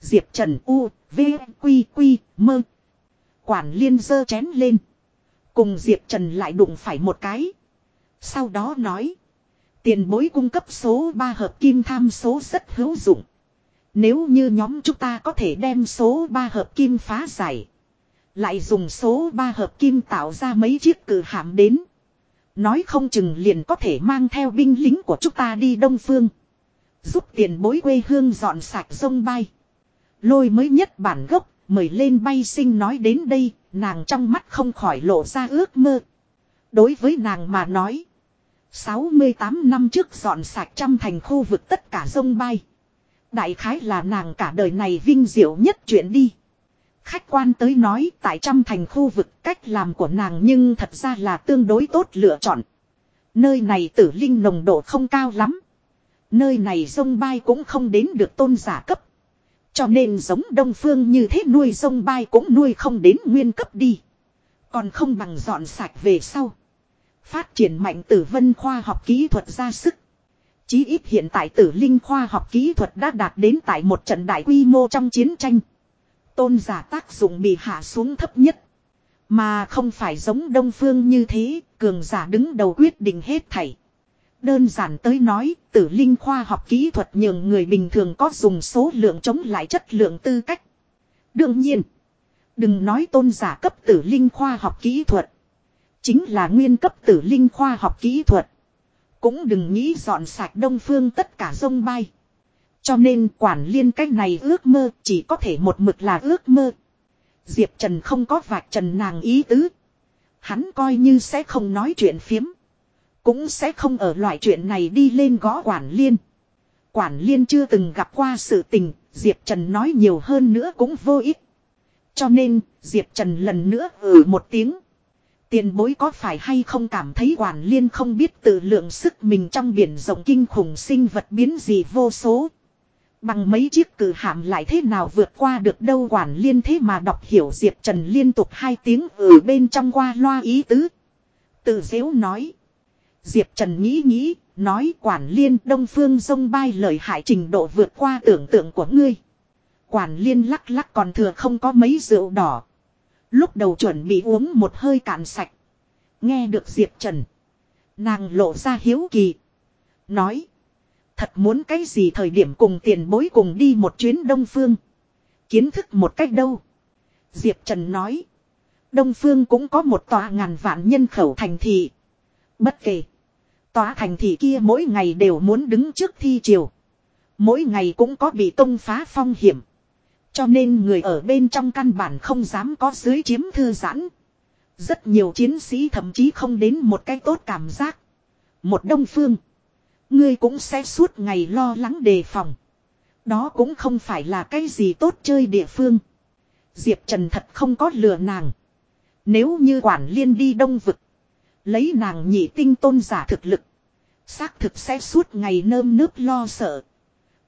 Diệp Trần U, V, Quy, Quy, Mơ. Quản liên dơ chén lên. Cùng Diệp Trần lại đụng phải một cái. Sau đó nói. Tiền bối cung cấp số 3 hợp kim tham số rất hữu dụng. Nếu như nhóm chúng ta có thể đem số 3 hợp kim phá giải. Lại dùng số 3 hợp kim tạo ra mấy chiếc cử hạm đến. Nói không chừng liền có thể mang theo binh lính của chúng ta đi Đông Phương. Giúp tiền bối quê hương dọn sạch sông bay. Lôi mới nhất bản gốc, mời lên bay sinh nói đến đây, nàng trong mắt không khỏi lộ ra ước mơ. Đối với nàng mà nói. 68 năm trước dọn sạch trăm thành khu vực tất cả sông bay. Đại khái là nàng cả đời này vinh diệu nhất chuyện đi. Khách quan tới nói tại trăm thành khu vực cách làm của nàng nhưng thật ra là tương đối tốt lựa chọn. Nơi này tử linh nồng độ không cao lắm. Nơi này sông bay cũng không đến được tôn giả cấp. Cho nên giống đông phương như thế nuôi sông bay cũng nuôi không đến nguyên cấp đi. Còn không bằng dọn sạch về sau. Phát triển mạnh tử vân khoa học kỹ thuật ra sức. Chí ít hiện tại tử linh khoa học kỹ thuật đã đạt đến tại một trận đại quy mô trong chiến tranh. Tôn giả tác dụng bị hạ xuống thấp nhất. Mà không phải giống đông phương như thế, cường giả đứng đầu quyết định hết thảy. Đơn giản tới nói, tử linh khoa học kỹ thuật nhường người bình thường có dùng số lượng chống lại chất lượng tư cách. Đương nhiên, đừng nói tôn giả cấp tử linh khoa học kỹ thuật. Chính là nguyên cấp tử linh khoa học kỹ thuật. Cũng đừng nghĩ dọn sạch đông phương tất cả sông bay. Cho nên quản liên cách này ước mơ chỉ có thể một mực là ước mơ. Diệp Trần không có vạch trần nàng ý tứ. Hắn coi như sẽ không nói chuyện phiếm. Cũng sẽ không ở loại chuyện này đi lên gõ quản liên. Quản liên chưa từng gặp qua sự tình, Diệp Trần nói nhiều hơn nữa cũng vô ích. Cho nên, Diệp Trần lần nữa ừ một tiếng. Tiền bối có phải hay không cảm thấy quản liên không biết tự lượng sức mình trong biển rộng kinh khủng sinh vật biến gì vô số. Bằng mấy chiếc cử hạm lại thế nào vượt qua được đâu quản liên thế mà đọc hiểu Diệp Trần liên tục hai tiếng ở bên trong qua loa ý tứ. Tự dễu nói. Diệp Trần nghĩ nghĩ, nói quản liên đông phương sông bay lời hại trình độ vượt qua tưởng tượng của ngươi. Quản liên lắc lắc còn thừa không có mấy rượu đỏ. Lúc đầu chuẩn bị uống một hơi cạn sạch. Nghe được Diệp Trần. Nàng lộ ra hiếu kỳ. Nói. Thật muốn cái gì thời điểm cùng tiền bối cùng đi một chuyến Đông Phương. Kiến thức một cách đâu. Diệp Trần nói. Đông Phương cũng có một tòa ngàn vạn nhân khẩu thành thị. Bất kể. Tòa thành thị kia mỗi ngày đều muốn đứng trước thi triều. Mỗi ngày cũng có bị công phá phong hiểm. Cho nên người ở bên trong căn bản không dám có dưới chiếm thư giãn. Rất nhiều chiến sĩ thậm chí không đến một cái tốt cảm giác. Một đông phương. Ngươi cũng sẽ suốt ngày lo lắng đề phòng. Đó cũng không phải là cái gì tốt chơi địa phương. Diệp Trần thật không có lừa nàng. Nếu như quản liên đi đông vực. Lấy nàng nhị tinh tôn giả thực lực. Xác thực sẽ suốt ngày nơm nớp lo sợ.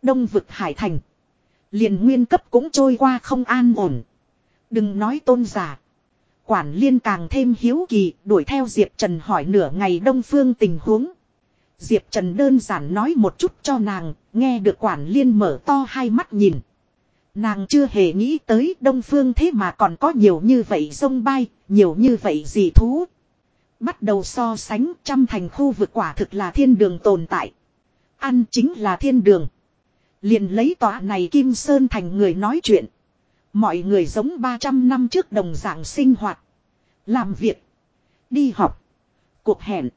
Đông vực hải thành. Liền nguyên cấp cũng trôi qua không an ổn. Đừng nói tôn giả. Quản liên càng thêm hiếu kỳ đuổi theo Diệp Trần hỏi nửa ngày đông phương tình huống. Diệp Trần đơn giản nói một chút cho nàng, nghe được quản liên mở to hai mắt nhìn. Nàng chưa hề nghĩ tới đông phương thế mà còn có nhiều như vậy sông bay, nhiều như vậy gì thú. Bắt đầu so sánh trăm thành khu vực quả thực là thiên đường tồn tại. Ăn chính là thiên đường. Liền lấy tòa này Kim Sơn thành người nói chuyện. Mọi người giống 300 năm trước đồng dạng sinh hoạt. Làm việc. Đi học. Cuộc hẹn.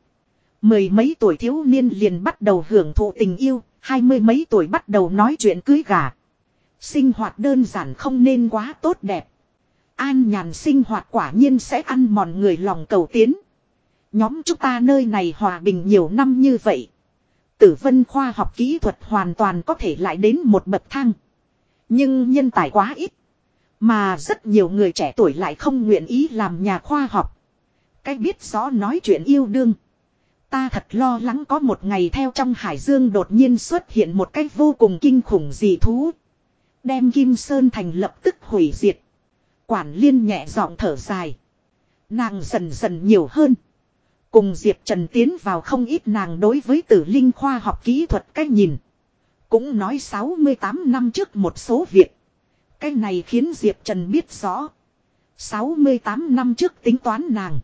Mười mấy tuổi thiếu niên liền bắt đầu hưởng thụ tình yêu. Hai mươi mấy tuổi bắt đầu nói chuyện cưới gà. Sinh hoạt đơn giản không nên quá tốt đẹp. An nhàn sinh hoạt quả nhiên sẽ ăn mòn người lòng cầu tiến. Nhóm chúng ta nơi này hòa bình nhiều năm như vậy. Tử vân khoa học kỹ thuật hoàn toàn có thể lại đến một bậc thang. Nhưng nhân tài quá ít. Mà rất nhiều người trẻ tuổi lại không nguyện ý làm nhà khoa học. Cách biết rõ nói chuyện yêu đương. Ta thật lo lắng có một ngày theo trong hải dương đột nhiên xuất hiện một cách vô cùng kinh khủng dị thú. Đem Kim Sơn Thành lập tức hủy diệt. Quản liên nhẹ giọng thở dài. Nàng dần dần nhiều hơn. Cùng Diệp Trần tiến vào không ít nàng đối với tử linh khoa học kỹ thuật cách nhìn. Cũng nói 68 năm trước một số việc. Cái này khiến Diệp Trần biết rõ. 68 năm trước tính toán nàng.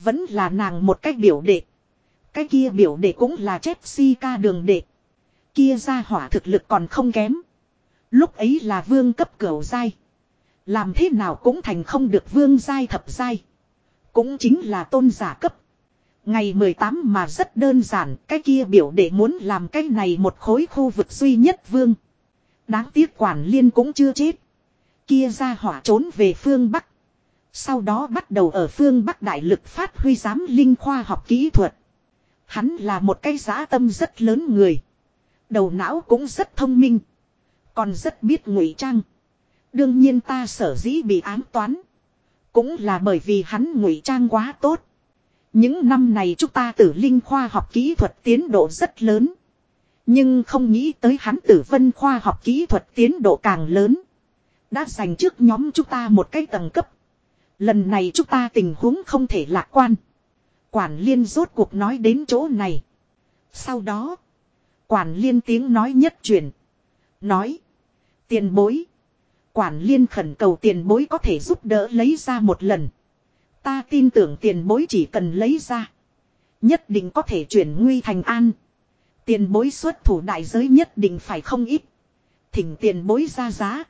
Vẫn là nàng một cách biểu đệ. Cái kia biểu đệ cũng là Chelsea đường đệ. Kia ra hỏa thực lực còn không kém. Lúc ấy là vương cấp cửu giai. Làm thế nào cũng thành không được vương giai thập giai. Cũng chính là tôn giả cấp. Ngày 18 mà rất đơn giản, cái kia biểu đệ muốn làm cái này một khối khu vực duy nhất vương. Đáng tiếc quản liên cũng chưa chết. Kia ra hỏa trốn về phương Bắc. Sau đó bắt đầu ở phương Bắc đại lực phát huy giám linh khoa học kỹ thuật. Hắn là một cái giá tâm rất lớn người. Đầu não cũng rất thông minh. Còn rất biết ngụy trang. Đương nhiên ta sở dĩ bị ám toán. Cũng là bởi vì hắn ngụy trang quá tốt. Những năm này chúng ta tử linh khoa học kỹ thuật tiến độ rất lớn. Nhưng không nghĩ tới hắn tử vân khoa học kỹ thuật tiến độ càng lớn. Đã dành trước nhóm chúng ta một cái tầng cấp. Lần này chúng ta tình huống không thể lạc quan. Quản liên rốt cuộc nói đến chỗ này. Sau đó. Quản liên tiếng nói nhất truyền. Nói. Tiền bối. Quản liên khẩn cầu tiền bối có thể giúp đỡ lấy ra một lần. Ta tin tưởng tiền bối chỉ cần lấy ra. Nhất định có thể chuyển nguy thành an. Tiền bối xuất thủ đại giới nhất định phải không ít. Thỉnh tiền bối ra giá.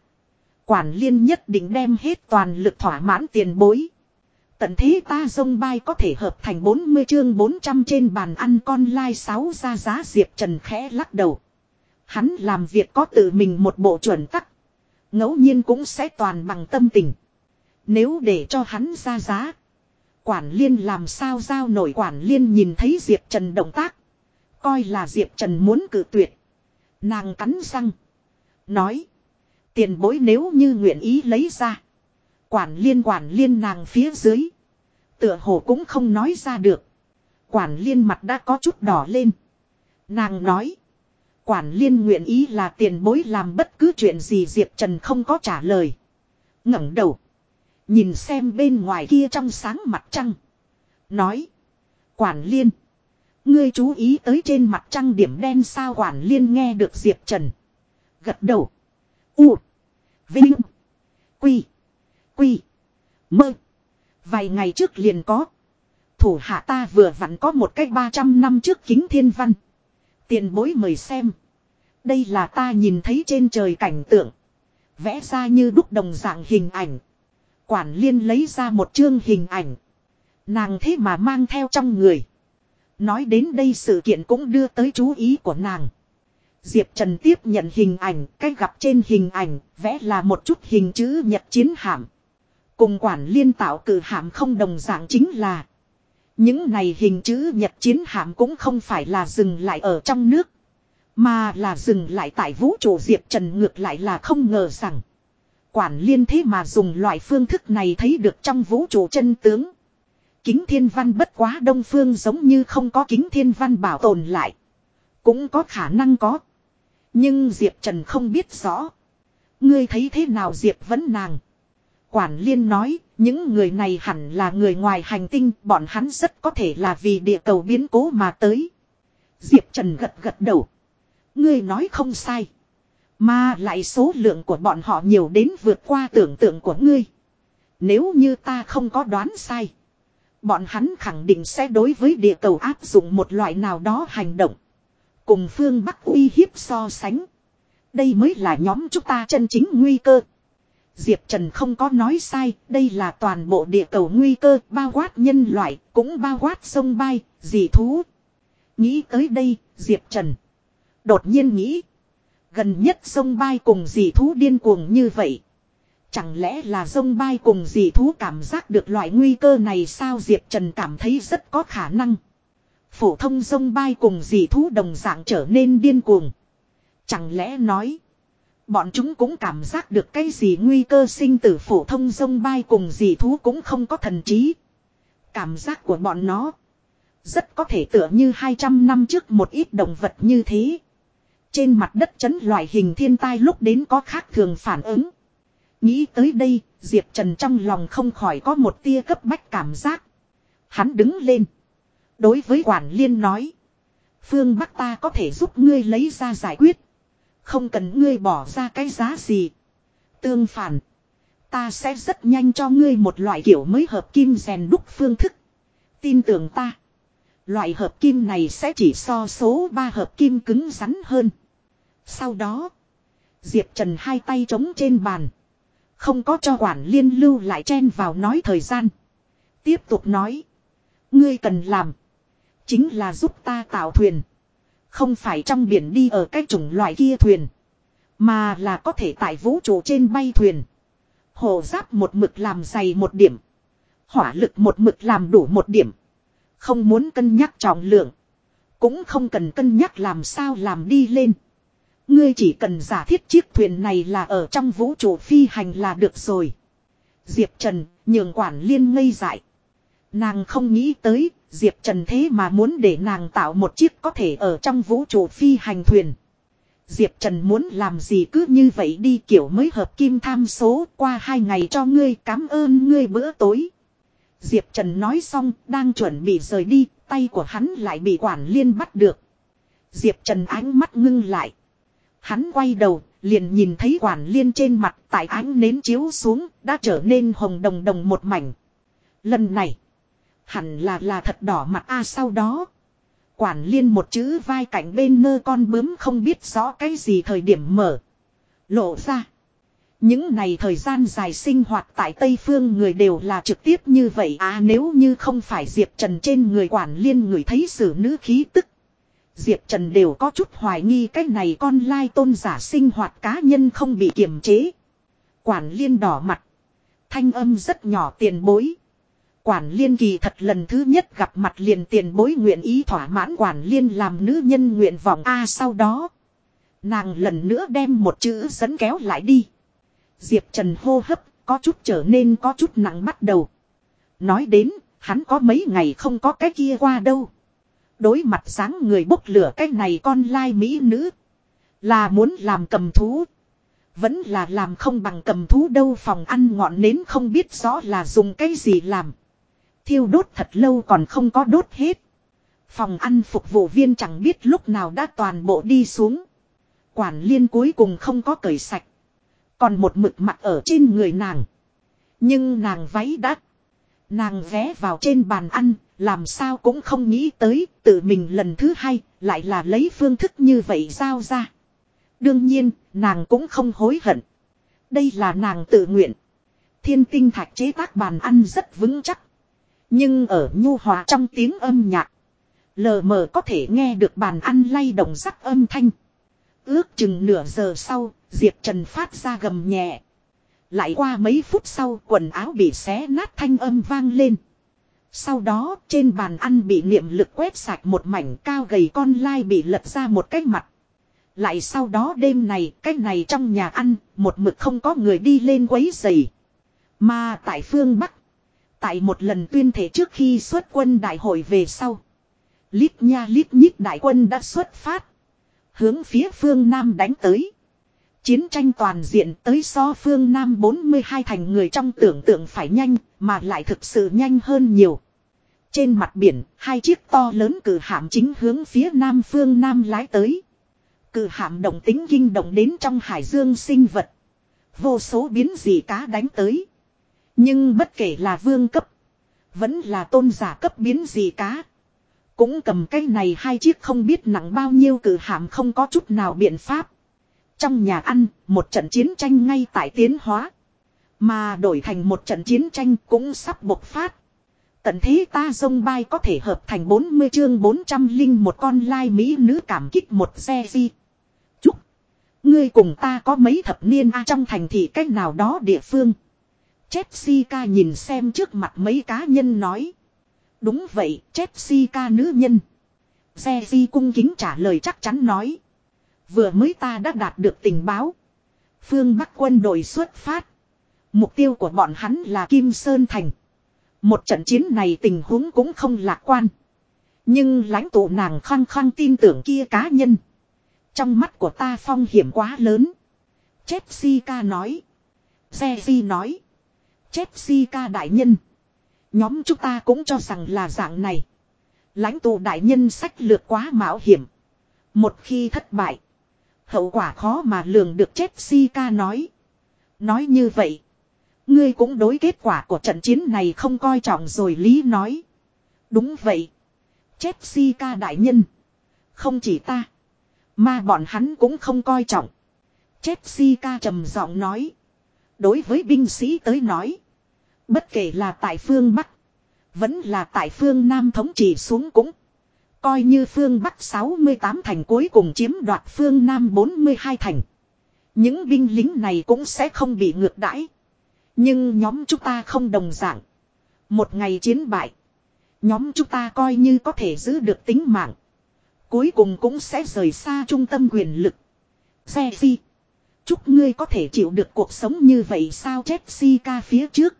Quản liên nhất định đem hết toàn lực thỏa mãn tiền bối. Tận thế ta dông bay có thể hợp thành 40 chương 400 trên bàn ăn con lai 6 ra giá Diệp Trần khẽ lắc đầu. Hắn làm việc có tự mình một bộ chuẩn tắc. ngẫu nhiên cũng sẽ toàn bằng tâm tình. Nếu để cho hắn ra giá. Quản liên làm sao giao nổi quản liên nhìn thấy Diệp Trần động tác. Coi là Diệp Trần muốn cử tuyệt. Nàng cắn răng. Nói. Tiền bối nếu như nguyện ý lấy ra. Quản liên quản liên nàng phía dưới. Tựa hồ cũng không nói ra được. Quản liên mặt đã có chút đỏ lên. Nàng nói. Quản liên nguyện ý là tiền bối làm bất cứ chuyện gì Diệp Trần không có trả lời. ngẩng đầu. Nhìn xem bên ngoài kia trong sáng mặt trăng. Nói. Quản liên. Ngươi chú ý tới trên mặt trăng điểm đen sao quản liên nghe được Diệp Trần. Gật đầu. U. Vinh. Quy. Quy. Mơ. Vài ngày trước liền có. Thủ hạ ta vừa vặn có một cách 300 năm trước kính thiên văn. Tiền bối mời xem. Đây là ta nhìn thấy trên trời cảnh tượng. Vẽ ra như đúc đồng dạng hình ảnh. Quản liên lấy ra một chương hình ảnh. Nàng thế mà mang theo trong người. Nói đến đây sự kiện cũng đưa tới chú ý của nàng. Diệp Trần tiếp nhận hình ảnh, cái gặp trên hình ảnh, vẽ là một chút hình chữ nhật chiến hạm. Cùng quản liên tạo cử hạm không đồng dạng chính là. Những này hình chữ nhật chiến hạm cũng không phải là dừng lại ở trong nước. Mà là dừng lại tại vũ trụ Diệp Trần ngược lại là không ngờ rằng. Quản liên thế mà dùng loại phương thức này thấy được trong vũ trụ chân tướng. Kính thiên văn bất quá đông phương giống như không có kính thiên văn bảo tồn lại. Cũng có khả năng có. Nhưng Diệp Trần không biết rõ. Ngươi thấy thế nào Diệp vẫn nàng. Quản liên nói, những người này hẳn là người ngoài hành tinh, bọn hắn rất có thể là vì địa cầu biến cố mà tới. Diệp Trần gật gật đầu. Ngươi nói không sai. Mà lại số lượng của bọn họ nhiều đến vượt qua tưởng tượng của ngươi. Nếu như ta không có đoán sai. Bọn hắn khẳng định sẽ đối với địa cầu áp dụng một loại nào đó hành động. Cùng phương Bắc uy hiếp so sánh. Đây mới là nhóm chúng ta chân chính nguy cơ. Diệp Trần không có nói sai, đây là toàn bộ địa cầu nguy cơ, bao quát nhân loại, cũng bao quát sông bay, dị thú. Nghĩ tới đây, Diệp Trần. Đột nhiên nghĩ. Gần nhất sông bay cùng dị thú điên cuồng như vậy. Chẳng lẽ là sông bay cùng dị thú cảm giác được loại nguy cơ này sao Diệp Trần cảm thấy rất có khả năng. Phổ thông sông bay cùng dị thú đồng dạng trở nên điên cuồng. Chẳng lẽ nói. Bọn chúng cũng cảm giác được cái gì nguy cơ sinh tử phổ thông sông bay cùng dị thú cũng không có thần trí. Cảm giác của bọn nó. Rất có thể tựa như 200 năm trước một ít động vật như thế. Trên mặt đất chấn loại hình thiên tai lúc đến có khác thường phản ứng. Nghĩ tới đây, Diệp Trần trong lòng không khỏi có một tia cấp bách cảm giác. Hắn đứng lên. Đối với quản liên nói. Phương Bắc ta có thể giúp ngươi lấy ra giải quyết. Không cần ngươi bỏ ra cái giá gì. Tương phản. Ta sẽ rất nhanh cho ngươi một loại kiểu mới hợp kim rèn đúc phương thức. Tin tưởng ta. Loại hợp kim này sẽ chỉ so số 3 hợp kim cứng rắn hơn. Sau đó. Diệp Trần hai tay trống trên bàn. Không có cho quản liên lưu lại chen vào nói thời gian. Tiếp tục nói. Ngươi cần làm. Chính là giúp ta tạo thuyền. Không phải trong biển đi ở cái chủng loại kia thuyền. Mà là có thể tại vũ trụ trên bay thuyền. Hồ giáp một mực làm dày một điểm. Hỏa lực một mực làm đủ một điểm. Không muốn cân nhắc trọng lượng. Cũng không cần cân nhắc làm sao làm đi lên. Ngươi chỉ cần giả thiết chiếc thuyền này là ở trong vũ trụ phi hành là được rồi. Diệp Trần, nhường quản liên ngây dại. Nàng không nghĩ tới, Diệp Trần thế mà muốn để nàng tạo một chiếc có thể ở trong vũ trụ phi hành thuyền. Diệp Trần muốn làm gì cứ như vậy đi kiểu mới hợp kim tham số qua hai ngày cho ngươi cảm ơn ngươi bữa tối. Diệp Trần nói xong đang chuẩn bị rời đi, tay của hắn lại bị quản liên bắt được. Diệp Trần ánh mắt ngưng lại. Hắn quay đầu, liền nhìn thấy quản liên trên mặt tại ánh nến chiếu xuống, đã trở nên hồng đồng đồng một mảnh. Lần này, hẳn là là thật đỏ mặt a sau đó. Quản liên một chữ vai cạnh bên nơ con bướm không biết rõ cái gì thời điểm mở. Lộ ra. Những này thời gian dài sinh hoạt tại Tây Phương người đều là trực tiếp như vậy à nếu như không phải Diệp Trần trên người quản liên người thấy sự nữ khí tức. Diệp Trần đều có chút hoài nghi cái này con lai tôn giả sinh hoạt cá nhân không bị kiềm chế. Quản liên đỏ mặt. Thanh âm rất nhỏ tiền bối. Quản liên kỳ thật lần thứ nhất gặp mặt liền tiền bối nguyện ý thỏa mãn quản liên làm nữ nhân nguyện vọng A sau đó. Nàng lần nữa đem một chữ dẫn kéo lại đi. Diệp Trần hô hấp có chút trở nên có chút nặng bắt đầu. Nói đến, hắn có mấy ngày không có cái kia qua đâu. Đối mặt sáng người bốc lửa cái này con lai mỹ nữ. Là muốn làm cầm thú. Vẫn là làm không bằng cầm thú đâu phòng ăn ngọn nến không biết rõ là dùng cái gì làm. Thiêu đốt thật lâu còn không có đốt hết. Phòng ăn phục vụ viên chẳng biết lúc nào đã toàn bộ đi xuống. Quản liên cuối cùng không có cởi sạch. Còn một mực mặt ở trên người nàng. Nhưng nàng váy đắt. Nàng ghé vào trên bàn ăn, làm sao cũng không nghĩ tới, tự mình lần thứ hai, lại là lấy phương thức như vậy giao ra. Đương nhiên, nàng cũng không hối hận. Đây là nàng tự nguyện. Thiên tinh thạch chế tác bàn ăn rất vững chắc. Nhưng ở nhu hòa trong tiếng âm nhạc. Lờ mờ có thể nghe được bàn ăn lay động sắc âm thanh. Ước chừng nửa giờ sau, Diệp Trần phát ra gầm nhẹ. Lại qua mấy phút sau quần áo bị xé nát thanh âm vang lên. Sau đó trên bàn ăn bị niệm lực quét sạch một mảnh cao gầy con lai bị lật ra một cái mặt. Lại sau đó đêm này, cái này trong nhà ăn, một mực không có người đi lên quấy giày. Mà tại phương Bắc, tại một lần tuyên thể trước khi xuất quân đại hội về sau. Lít nha lít nhít đại quân đã xuất phát. Hướng phía phương Nam đánh tới. Chiến tranh toàn diện tới so phương Nam 42 thành người trong tưởng tượng phải nhanh, mà lại thực sự nhanh hơn nhiều. Trên mặt biển, hai chiếc to lớn cử hạm chính hướng phía Nam phương Nam lái tới. Cử hạm động tính kinh động đến trong hải dương sinh vật. Vô số biến dị cá đánh tới. Nhưng bất kể là vương cấp, vẫn là tôn giả cấp biến dị cá. Cũng cầm cái này hai chiếc không biết nặng bao nhiêu cử hạm không có chút nào biện pháp. Trong nhà ăn, một trận chiến tranh ngay tại tiến hóa. Mà đổi thành một trận chiến tranh cũng sắp bộc phát. Tận thế ta dông bay có thể hợp thành 40 chương 400 linh một con lai mỹ nữ cảm kích một xe di. Chúc. Ngươi cùng ta có mấy thập niên a trong thành thị cách nào đó địa phương. Jessica nhìn xem trước mặt mấy cá nhân nói. Đúng vậy, Jessica nữ nhân. Xe di cung kính trả lời chắc chắn nói. Vừa mới ta đã đạt được tình báo. Phương Bắc quân đội xuất phát. Mục tiêu của bọn hắn là Kim Sơn Thành. Một trận chiến này tình huống cũng không lạc quan. Nhưng lãnh tụ nàng khăng khăng tin tưởng kia cá nhân. Trong mắt của ta phong hiểm quá lớn. Jessica nói. Jesse nói. Jessica đại nhân. Nhóm chúng ta cũng cho rằng là dạng này. Lãnh tụ đại nhân sách lược quá mạo hiểm. Một khi thất bại. Hậu quả khó mà lường được Jessica nói. Nói như vậy. Ngươi cũng đối kết quả của trận chiến này không coi trọng rồi Lý nói. Đúng vậy. Jessica đại nhân. Không chỉ ta. Mà bọn hắn cũng không coi trọng. Jessica trầm giọng nói. Đối với binh sĩ tới nói. Bất kể là tại phương Bắc. Vẫn là tại phương Nam thống trị xuống cũng. Coi như phương Bắc 68 thành cuối cùng chiếm đoạt phương Nam 42 thành. Những binh lính này cũng sẽ không bị ngược đãi. Nhưng nhóm chúng ta không đồng dạng. Một ngày chiến bại. Nhóm chúng ta coi như có thể giữ được tính mạng. Cuối cùng cũng sẽ rời xa trung tâm quyền lực. Xe phi. Chúc ngươi có thể chịu được cuộc sống như vậy sao Jessica phía trước.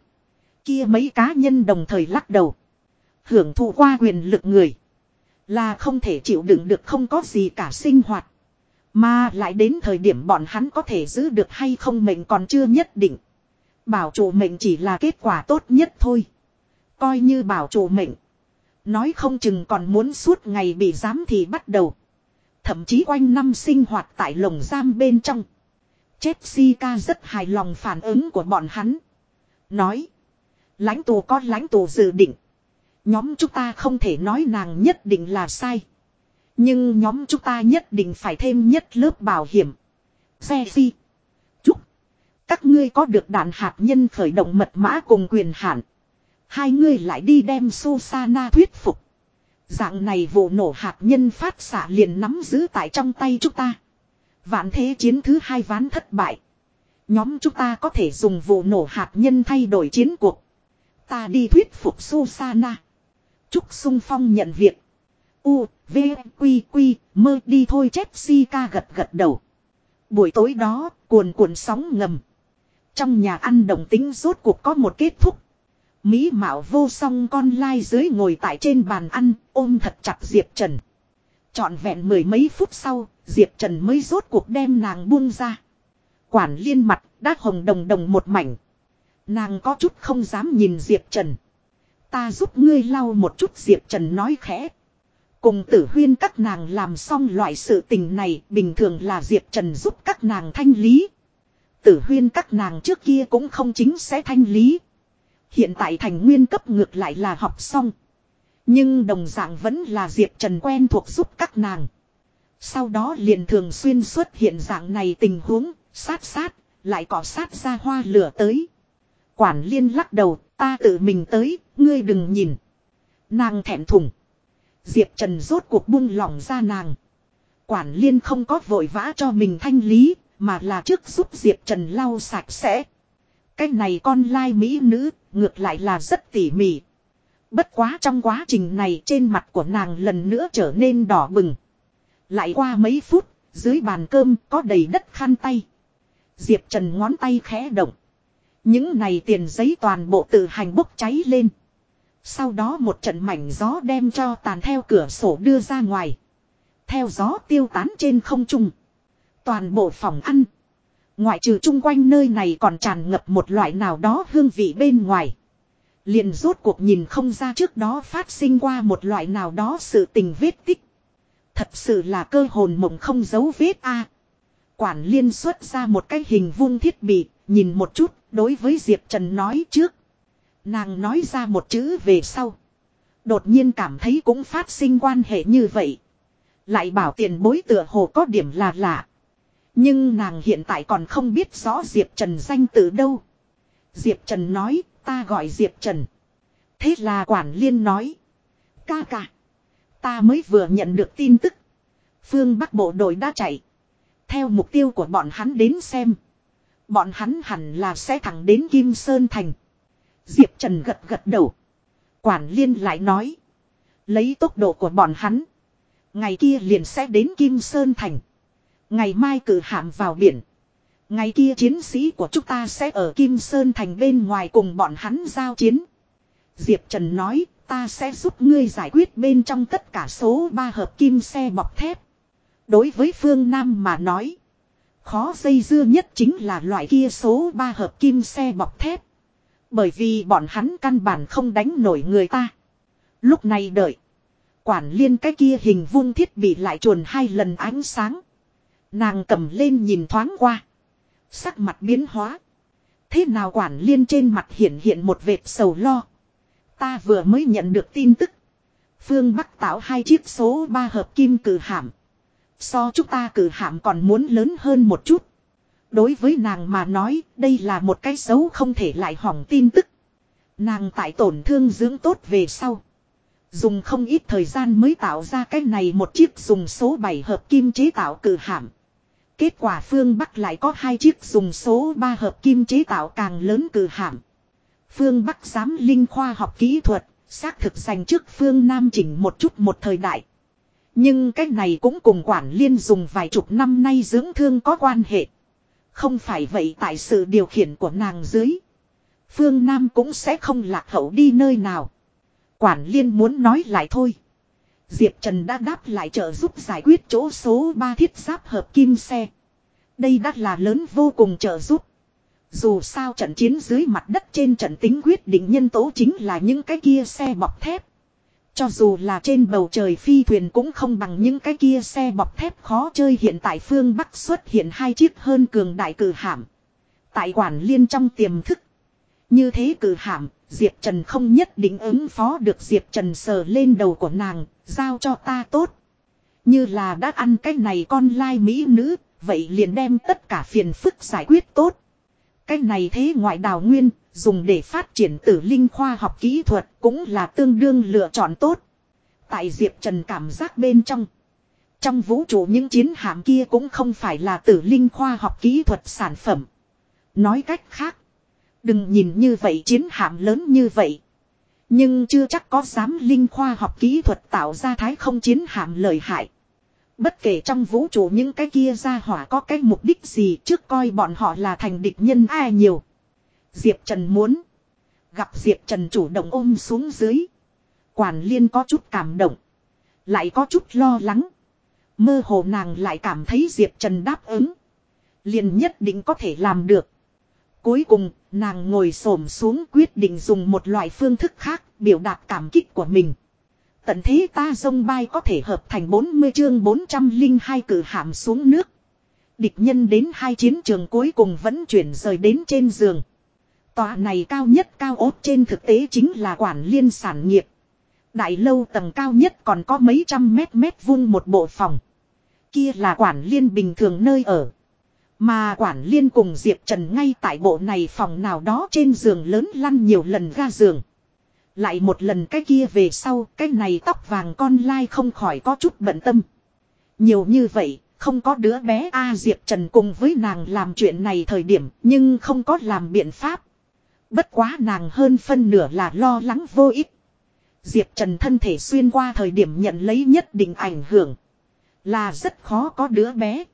Kia mấy cá nhân đồng thời lắc đầu. Hưởng thụ qua quyền lực người. Là không thể chịu đựng được không có gì cả sinh hoạt. Mà lại đến thời điểm bọn hắn có thể giữ được hay không mệnh còn chưa nhất định. Bảo chủ mệnh chỉ là kết quả tốt nhất thôi. Coi như bảo chủ mệnh. Nói không chừng còn muốn suốt ngày bị giám thì bắt đầu. Thậm chí quanh năm sinh hoạt tại lồng giam bên trong. Jessica rất hài lòng phản ứng của bọn hắn. Nói. Lãnh tù có lãnh tù dự định. Nhóm chúng ta không thể nói nàng nhất định là sai. Nhưng nhóm chúng ta nhất định phải thêm nhất lớp bảo hiểm. Xe phi. Chúc. Các ngươi có được đạn hạt nhân khởi động mật mã cùng quyền hạn. Hai ngươi lại đi đem Susana thuyết phục. Dạng này vụ nổ hạt nhân phát xạ liền nắm giữ tại trong tay chúng ta. Vạn thế chiến thứ hai ván thất bại. Nhóm chúng ta có thể dùng vụ nổ hạt nhân thay đổi chiến cuộc. Ta đi thuyết phục Susana. Trúc Sung Phong nhận việc. U, V, Quy, Quy, mơ đi thôi Jessica gật gật đầu. Buổi tối đó, cuồn cuộn sóng ngầm. Trong nhà ăn đồng tính rốt cuộc có một kết thúc. Mỹ mạo vô song con lai dưới ngồi tại trên bàn ăn, ôm thật chặt Diệp Trần. Chọn vẹn mười mấy phút sau, Diệp Trần mới rốt cuộc đem nàng buông ra. Quản liên mặt, đã hồng đồng đồng một mảnh. Nàng có chút không dám nhìn Diệp Trần. Ta giúp ngươi lau một chút Diệp Trần nói khẽ. Cùng tử huyên các nàng làm xong loại sự tình này bình thường là Diệp Trần giúp các nàng thanh lý. Tử huyên các nàng trước kia cũng không chính sẽ thanh lý. Hiện tại thành nguyên cấp ngược lại là học xong. Nhưng đồng dạng vẫn là Diệp Trần quen thuộc giúp các nàng. Sau đó liền thường xuyên xuất hiện dạng này tình huống, sát sát, lại có sát ra hoa lửa tới. Quản liên lắc đầu, ta tự mình tới, ngươi đừng nhìn. Nàng thẹn thùng. Diệp Trần rốt cuộc buông lỏng ra nàng. Quản liên không có vội vã cho mình thanh lý, mà là trước giúp Diệp Trần lau sạch sẽ. Cái này con lai mỹ nữ, ngược lại là rất tỉ mỉ. Bất quá trong quá trình này trên mặt của nàng lần nữa trở nên đỏ bừng. Lại qua mấy phút, dưới bàn cơm có đầy đất khăn tay. Diệp Trần ngón tay khẽ động. Những này tiền giấy toàn bộ tự hành bốc cháy lên. Sau đó một trận mảnh gió đem cho tàn theo cửa sổ đưa ra ngoài. Theo gió tiêu tán trên không trung. Toàn bộ phòng ăn. Ngoại trừ chung quanh nơi này còn tràn ngập một loại nào đó hương vị bên ngoài. Liền rốt cuộc nhìn không ra trước đó phát sinh qua một loại nào đó sự tình vết tích. Thật sự là cơ hồn mộng không giấu vết a. Quản liên xuất ra một cái hình vuông thiết bị, nhìn một chút, đối với Diệp Trần nói trước. Nàng nói ra một chữ về sau. Đột nhiên cảm thấy cũng phát sinh quan hệ như vậy. Lại bảo tiền bối tựa hồ có điểm là lạ. Nhưng nàng hiện tại còn không biết rõ Diệp Trần danh từ đâu. Diệp Trần nói, ta gọi Diệp Trần. Thế là quản liên nói. Ca ca. Ta mới vừa nhận được tin tức. Phương Bắc bộ đội đã chạy. Theo mục tiêu của bọn hắn đến xem. Bọn hắn hẳn là sẽ thẳng đến Kim Sơn Thành. Diệp Trần gật gật đầu. Quản liên lại nói. Lấy tốc độ của bọn hắn. Ngày kia liền sẽ đến Kim Sơn Thành. Ngày mai cử hạm vào biển. Ngày kia chiến sĩ của chúng ta sẽ ở Kim Sơn Thành bên ngoài cùng bọn hắn giao chiến. Diệp Trần nói, ta sẽ giúp ngươi giải quyết bên trong tất cả số ba hợp kim xe bọc thép. Đối với phương Nam mà nói, khó dây dưa nhất chính là loại kia số ba hợp kim xe bọc thép. Bởi vì bọn hắn căn bản không đánh nổi người ta. Lúc này đợi. Quản liên cái kia hình vuông thiết bị lại chuồn hai lần ánh sáng. Nàng cầm lên nhìn thoáng qua. Sắc mặt biến hóa. Thế nào quản liên trên mặt hiện hiện một vệt sầu lo. Ta vừa mới nhận được tin tức. Phương Bắc tạo hai chiếc số ba hợp kim cử hạm. So chúng ta cử hạm còn muốn lớn hơn một chút. Đối với nàng mà nói, đây là một cái xấu không thể lại hỏng tin tức. Nàng tại tổn thương dưỡng tốt về sau. Dùng không ít thời gian mới tạo ra cái này một chiếc dùng số 7 hợp kim chế tạo cử hạm. Kết quả phương Bắc lại có hai chiếc dùng số 3 hợp kim chế tạo càng lớn cử hạm. Phương Bắc giám linh khoa học kỹ thuật, xác thực dành trước phương Nam chỉnh một chút một thời đại. Nhưng cái này cũng cùng quản liên dùng vài chục năm nay dưỡng thương có quan hệ. Không phải vậy tại sự điều khiển của nàng dưới. Phương Nam cũng sẽ không lạc hậu đi nơi nào. Quản liên muốn nói lại thôi. Diệp Trần đã đáp lại trợ giúp giải quyết chỗ số 3 thiết giáp hợp kim xe. Đây đã là lớn vô cùng trợ giúp. Dù sao trận chiến dưới mặt đất trên trận tính quyết định nhân tố chính là những cái kia xe bọc thép. Cho dù là trên bầu trời phi thuyền cũng không bằng những cái kia xe bọc thép khó chơi hiện tại phương Bắc xuất hiện hai chiếc hơn cường đại cử hạm. Tại quản liên trong tiềm thức. Như thế cử hạm, Diệp Trần không nhất định ứng phó được Diệp Trần sờ lên đầu của nàng, giao cho ta tốt. Như là đã ăn cái này con lai mỹ nữ, vậy liền đem tất cả phiền phức giải quyết tốt. Cái này thế ngoại đào nguyên, dùng để phát triển tử linh khoa học kỹ thuật cũng là tương đương lựa chọn tốt. Tại Diệp Trần cảm giác bên trong. Trong vũ trụ những chiến hạm kia cũng không phải là tử linh khoa học kỹ thuật sản phẩm. Nói cách khác. Đừng nhìn như vậy chiến hạm lớn như vậy. Nhưng chưa chắc có dám linh khoa học kỹ thuật tạo ra thái không chiến hạm lợi hại. Bất kể trong vũ trụ những cái kia ra hỏa có cái mục đích gì trước coi bọn họ là thành địch nhân ai nhiều. Diệp Trần muốn. Gặp Diệp Trần chủ động ôm xuống dưới. Quản liên có chút cảm động. Lại có chút lo lắng. Mơ hồ nàng lại cảm thấy Diệp Trần đáp ứng. Liền nhất định có thể làm được. Cuối cùng, nàng ngồi xổm xuống quyết định dùng một loại phương thức khác biểu đạt cảm kích của mình. Tận thế ta dông bay có thể hợp thành 40 chương 402 cử hạm xuống nước. Địch nhân đến hai chiến trường cuối cùng vẫn chuyển rời đến trên giường. Tòa này cao nhất cao ốt trên thực tế chính là quản liên sản nghiệp. Đại lâu tầng cao nhất còn có mấy trăm mét mét vuông một bộ phòng. Kia là quản liên bình thường nơi ở. Mà quản liên cùng Diệp Trần ngay tại bộ này phòng nào đó trên giường lớn lăn nhiều lần ra giường. Lại một lần cái kia về sau, cái này tóc vàng con lai không khỏi có chút bận tâm. Nhiều như vậy, không có đứa bé A Diệp Trần cùng với nàng làm chuyện này thời điểm, nhưng không có làm biện pháp. Bất quá nàng hơn phân nửa là lo lắng vô ích. Diệp Trần thân thể xuyên qua thời điểm nhận lấy nhất định ảnh hưởng. Là rất khó có đứa bé.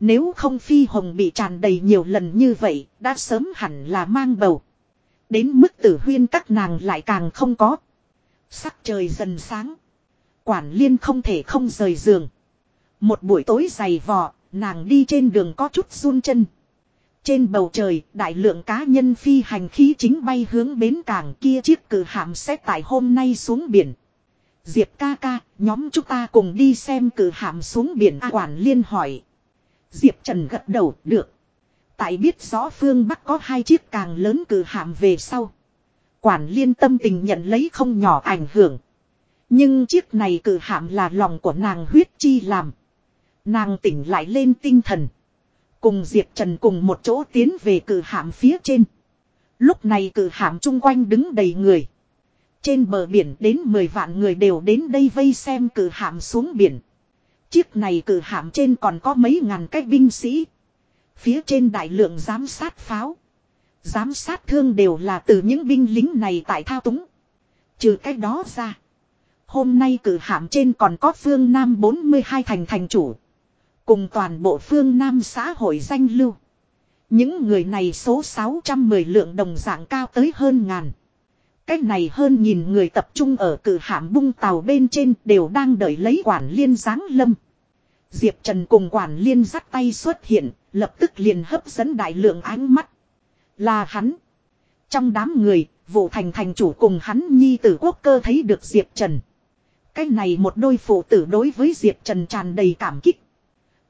Nếu không Phi Hồng bị tràn đầy nhiều lần như vậy, đã sớm hẳn là mang bầu. Đến mức tử huyên các nàng lại càng không có. Sắc trời dần sáng. Quản liên không thể không rời giường. Một buổi tối dày vò, nàng đi trên đường có chút run chân. Trên bầu trời, đại lượng cá nhân phi hành khí chính bay hướng bến cảng kia chiếc cử hạm sẽ tại hôm nay xuống biển. Diệp ca ca, nhóm chúng ta cùng đi xem cử hạm xuống biển A quản liên hỏi. Diệp Trần gật đầu, được. Tại biết rõ phương Bắc có hai chiếc càng lớn cử hạm về sau. Quản liên tâm tình nhận lấy không nhỏ ảnh hưởng. Nhưng chiếc này cử hạm là lòng của nàng huyết chi làm. Nàng tỉnh lại lên tinh thần. Cùng Diệp Trần cùng một chỗ tiến về cử hạm phía trên. Lúc này cử hạm chung quanh đứng đầy người. Trên bờ biển đến 10 vạn người đều đến đây vây xem cử hạm xuống biển. Chiếc này cử hạm trên còn có mấy ngàn cái binh sĩ. Phía trên đại lượng giám sát pháo. Giám sát thương đều là từ những binh lính này tại thao túng. Trừ cách đó ra. Hôm nay cử hạm trên còn có phương Nam 42 thành thành chủ. Cùng toàn bộ phương Nam xã hội danh lưu. Những người này số 610 lượng đồng dạng cao tới hơn ngàn. Cách này hơn nghìn người tập trung ở cử hạm bung tàu bên trên đều đang đợi lấy quản liên giáng lâm. Diệp Trần cùng quản liên dắt tay xuất hiện, lập tức liền hấp dẫn đại lượng ánh mắt. Là hắn. Trong đám người, vụ thành thành chủ cùng hắn nhi tử quốc cơ thấy được Diệp Trần. Cái này một đôi phụ tử đối với Diệp Trần tràn đầy cảm kích.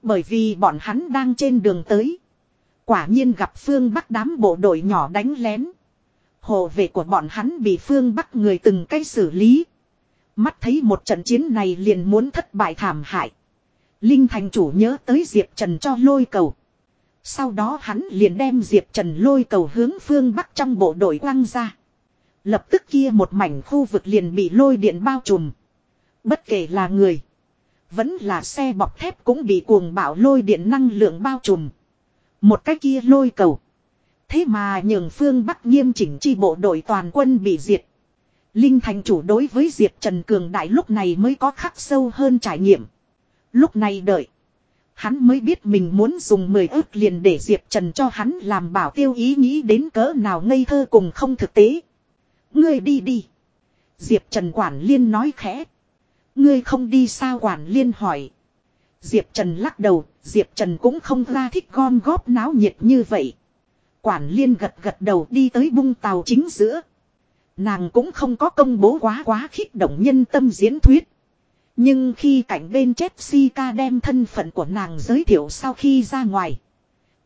Bởi vì bọn hắn đang trên đường tới. Quả nhiên gặp phương Bắc đám bộ đội nhỏ đánh lén. Hộ vệ của bọn hắn bị phương Bắc người từng cái xử lý. Mắt thấy một trận chiến này liền muốn thất bại thảm hại. Linh thành chủ nhớ tới Diệp Trần cho lôi cầu. Sau đó hắn liền đem Diệp Trần lôi cầu hướng phương Bắc trong bộ đội quăng ra. Lập tức kia một mảnh khu vực liền bị lôi điện bao trùm. Bất kể là người. Vẫn là xe bọc thép cũng bị cuồng bạo lôi điện năng lượng bao trùm. Một cái kia lôi cầu. Thế mà nhường phương Bắc nghiêm chỉnh chi bộ đội toàn quân bị diệt. Linh thành chủ đối với Diệp Trần Cường Đại lúc này mới có khắc sâu hơn trải nghiệm. Lúc này đợi. Hắn mới biết mình muốn dùng 10 ước liền để Diệp Trần cho hắn làm bảo tiêu ý nghĩ đến cỡ nào ngây thơ cùng không thực tế. Ngươi đi đi. Diệp Trần Quản Liên nói khẽ. Ngươi không đi sao Quản Liên hỏi. Diệp Trần lắc đầu, Diệp Trần cũng không ra thích gom góp náo nhiệt như vậy. Quản Liên gật gật đầu đi tới bung tàu chính giữa. Nàng cũng không có công bố quá quá khích động nhân tâm diễn thuyết. Nhưng khi cảnh bên Jessica đem thân phận của nàng giới thiệu sau khi ra ngoài.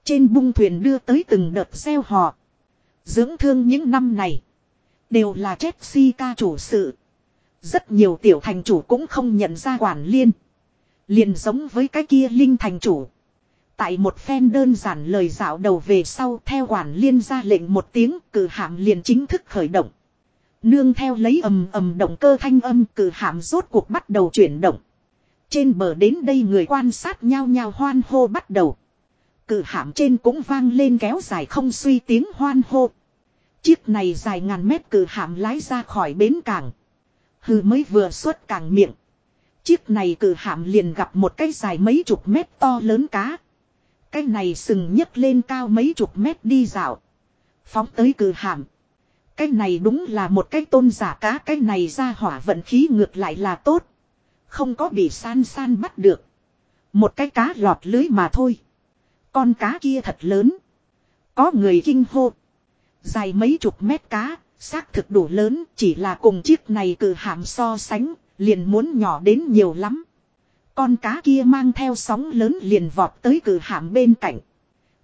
Trên bung thuyền đưa tới từng đợt gieo họ. Dưỡng thương những năm này. Đều là Jessica chủ sự. Rất nhiều tiểu thành chủ cũng không nhận ra quản liên. Liền giống với cái kia linh thành chủ. Tại một phen đơn giản lời dạo đầu về sau theo quản liên ra lệnh một tiếng, cử hạm liền chính thức khởi động. Nương theo lấy ầm ầm động cơ thanh âm cử hạm rốt cuộc bắt đầu chuyển động. Trên bờ đến đây người quan sát nhau nhau hoan hô bắt đầu. Cử hạm trên cũng vang lên kéo dài không suy tiếng hoan hô. Chiếc này dài ngàn mét cử hạm lái ra khỏi bến cảng. Hừ mới vừa xuất cảng miệng. Chiếc này cử hạm liền gặp một cái dài mấy chục mét to lớn cá. Cái này sừng nhấc lên cao mấy chục mét đi dạo. Phóng tới cử hạm. Cái này đúng là một cái tôn giả cá cái này ra hỏa vận khí ngược lại là tốt. Không có bị san san bắt được. Một cái cá lọt lưới mà thôi. Con cá kia thật lớn. Có người kinh hô. Dài mấy chục mét cá, xác thực đủ lớn, chỉ là cùng chiếc này cử hàm so sánh, liền muốn nhỏ đến nhiều lắm. Con cá kia mang theo sóng lớn liền vọt tới cử hàm bên cạnh.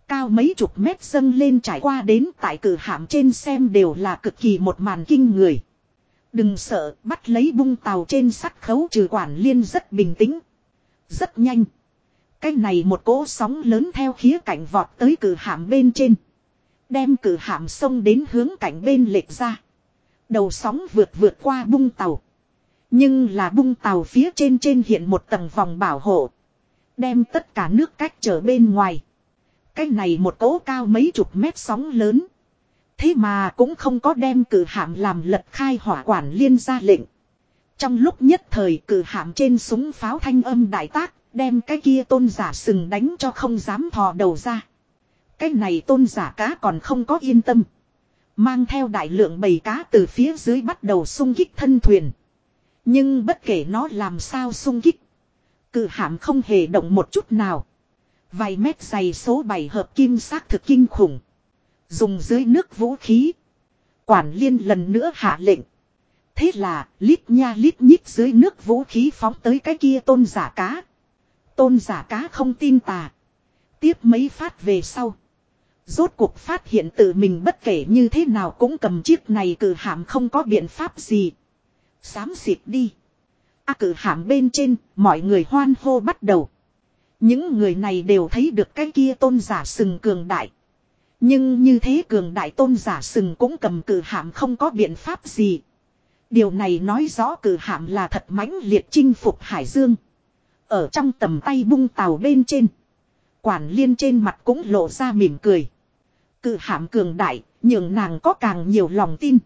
Cao mấy chục mét dâng lên trải qua đến tại cử hạm trên xem đều là cực kỳ một màn kinh người. Đừng sợ, bắt lấy bung tàu trên sắt khấu trừ quản liên rất bình tĩnh. Rất nhanh. Cái này một cỗ sóng lớn theo khía cạnh vọt tới cử hạm bên trên. Đem cử hạm sông đến hướng cạnh bên lệch ra. Đầu sóng vượt vượt qua bung tàu. Nhưng là bung tàu phía trên trên hiện một tầng vòng bảo hộ. Đem tất cả nước cách trở bên ngoài. Cái này một cỗ cao mấy chục mét sóng lớn. Thế mà cũng không có đem cử hạm làm lật khai hỏa quản liên ra lệnh. Trong lúc nhất thời cử hạm trên súng pháo thanh âm đại tác, đem cái kia tôn giả sừng đánh cho không dám thò đầu ra. Cái này tôn giả cá còn không có yên tâm. Mang theo đại lượng bầy cá từ phía dưới bắt đầu sung kích thân thuyền. Nhưng bất kể nó làm sao sung kích. Cử hạm không hề động một chút nào. Vài mét dày số 7 hợp kim xác thực kinh khủng. Dùng dưới nước vũ khí. Quản liên lần nữa hạ lệnh. Thế là lít nha lít nhít dưới nước vũ khí phóng tới cái kia tôn giả cá. Tôn giả cá không tin tà. Tiếp mấy phát về sau. Rốt cuộc phát hiện tự mình bất kể như thế nào cũng cầm chiếc này cử hàm không có biện pháp gì. Xám xịt đi. A cử hạm bên trên, mọi người hoan hô bắt đầu. Những người này đều thấy được cái kia tôn giả sừng cường đại. Nhưng như thế cường đại tôn giả sừng cũng cầm cử hạm không có biện pháp gì. Điều này nói rõ cử hạm là thật mãnh liệt chinh phục Hải Dương. Ở trong tầm tay bung tàu bên trên. Quản liên trên mặt cũng lộ ra mỉm cười. Cử hạm cường đại, nhường nàng có càng nhiều lòng tin.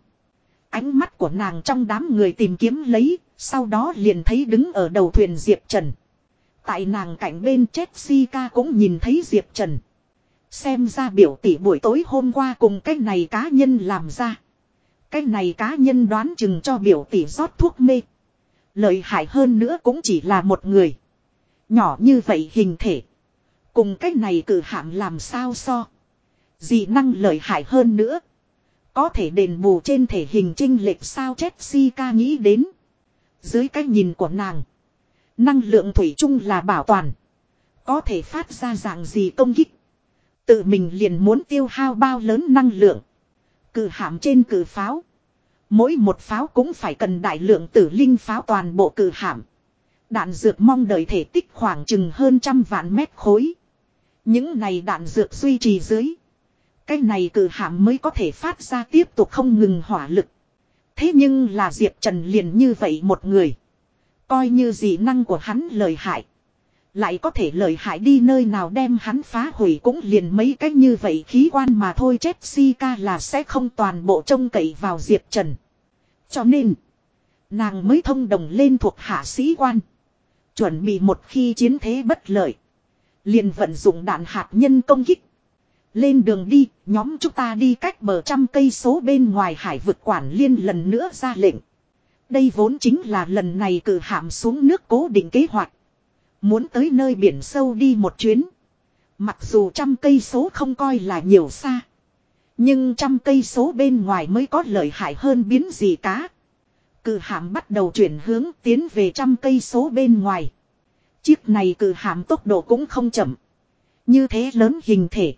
Ánh mắt của nàng trong đám người tìm kiếm lấy, sau đó liền thấy đứng ở đầu thuyền Diệp Trần. Tại nàng cạnh bên Jessica cũng nhìn thấy Diệp Trần. Xem ra biểu tỷ buổi tối hôm qua cùng cái này cá nhân làm ra. Cái này cá nhân đoán chừng cho biểu tỷ rót thuốc mê. Lợi hại hơn nữa cũng chỉ là một người. Nhỏ như vậy hình thể. Cùng cái này cử hạm làm sao so. Dị năng lợi hại hơn nữa. Có thể đền bù trên thể hình trinh lệch sao Jessica nghĩ đến. Dưới cái nhìn của nàng. Năng lượng thủy chung là bảo toàn. Có thể phát ra dạng gì công kích. Tự mình liền muốn tiêu hao bao lớn năng lượng. Cử hạm trên cử pháo. Mỗi một pháo cũng phải cần đại lượng tử linh pháo toàn bộ cử hạm. Đạn dược mong đợi thể tích khoảng chừng hơn trăm vạn mét khối. Những này đạn dược duy trì dưới. Cái này cử hạm mới có thể phát ra tiếp tục không ngừng hỏa lực. Thế nhưng là Diệp Trần liền như vậy một người. Coi như dị năng của hắn lợi hại. Lại có thể lợi hại đi nơi nào đem hắn phá hủy cũng liền mấy cách như vậy khí quan mà thôi Jessica là sẽ không toàn bộ trông cậy vào Diệp Trần. Cho nên. Nàng mới thông đồng lên thuộc hạ sĩ quan. Chuẩn bị một khi chiến thế bất lợi. Liền vận dụng đạn hạt nhân công kích. Lên đường đi, nhóm chúng ta đi cách bờ trăm cây số bên ngoài hải vực quản liên lần nữa ra lệnh. Đây vốn chính là lần này cử hạm xuống nước cố định kế hoạch. Muốn tới nơi biển sâu đi một chuyến. Mặc dù trăm cây số không coi là nhiều xa. Nhưng trăm cây số bên ngoài mới có lợi hại hơn biến gì cá. Cử hạm bắt đầu chuyển hướng tiến về trăm cây số bên ngoài. Chiếc này cử hạm tốc độ cũng không chậm. Như thế lớn hình thể.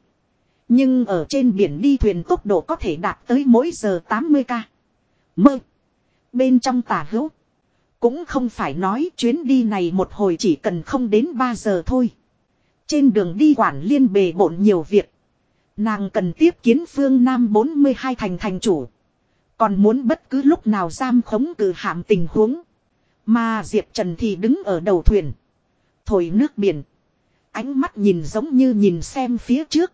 Nhưng ở trên biển đi thuyền tốc độ có thể đạt tới mỗi giờ 80 k. Mơ. Bên trong tà hữu. Cũng không phải nói chuyến đi này một hồi chỉ cần không đến 3 giờ thôi. Trên đường đi quản liên bề bộn nhiều việc. Nàng cần tiếp kiến phương Nam 42 thành thành chủ. Còn muốn bất cứ lúc nào giam khống cử hạm tình huống. Mà Diệp Trần thì đứng ở đầu thuyền. Thổi nước biển. Ánh mắt nhìn giống như nhìn xem phía trước.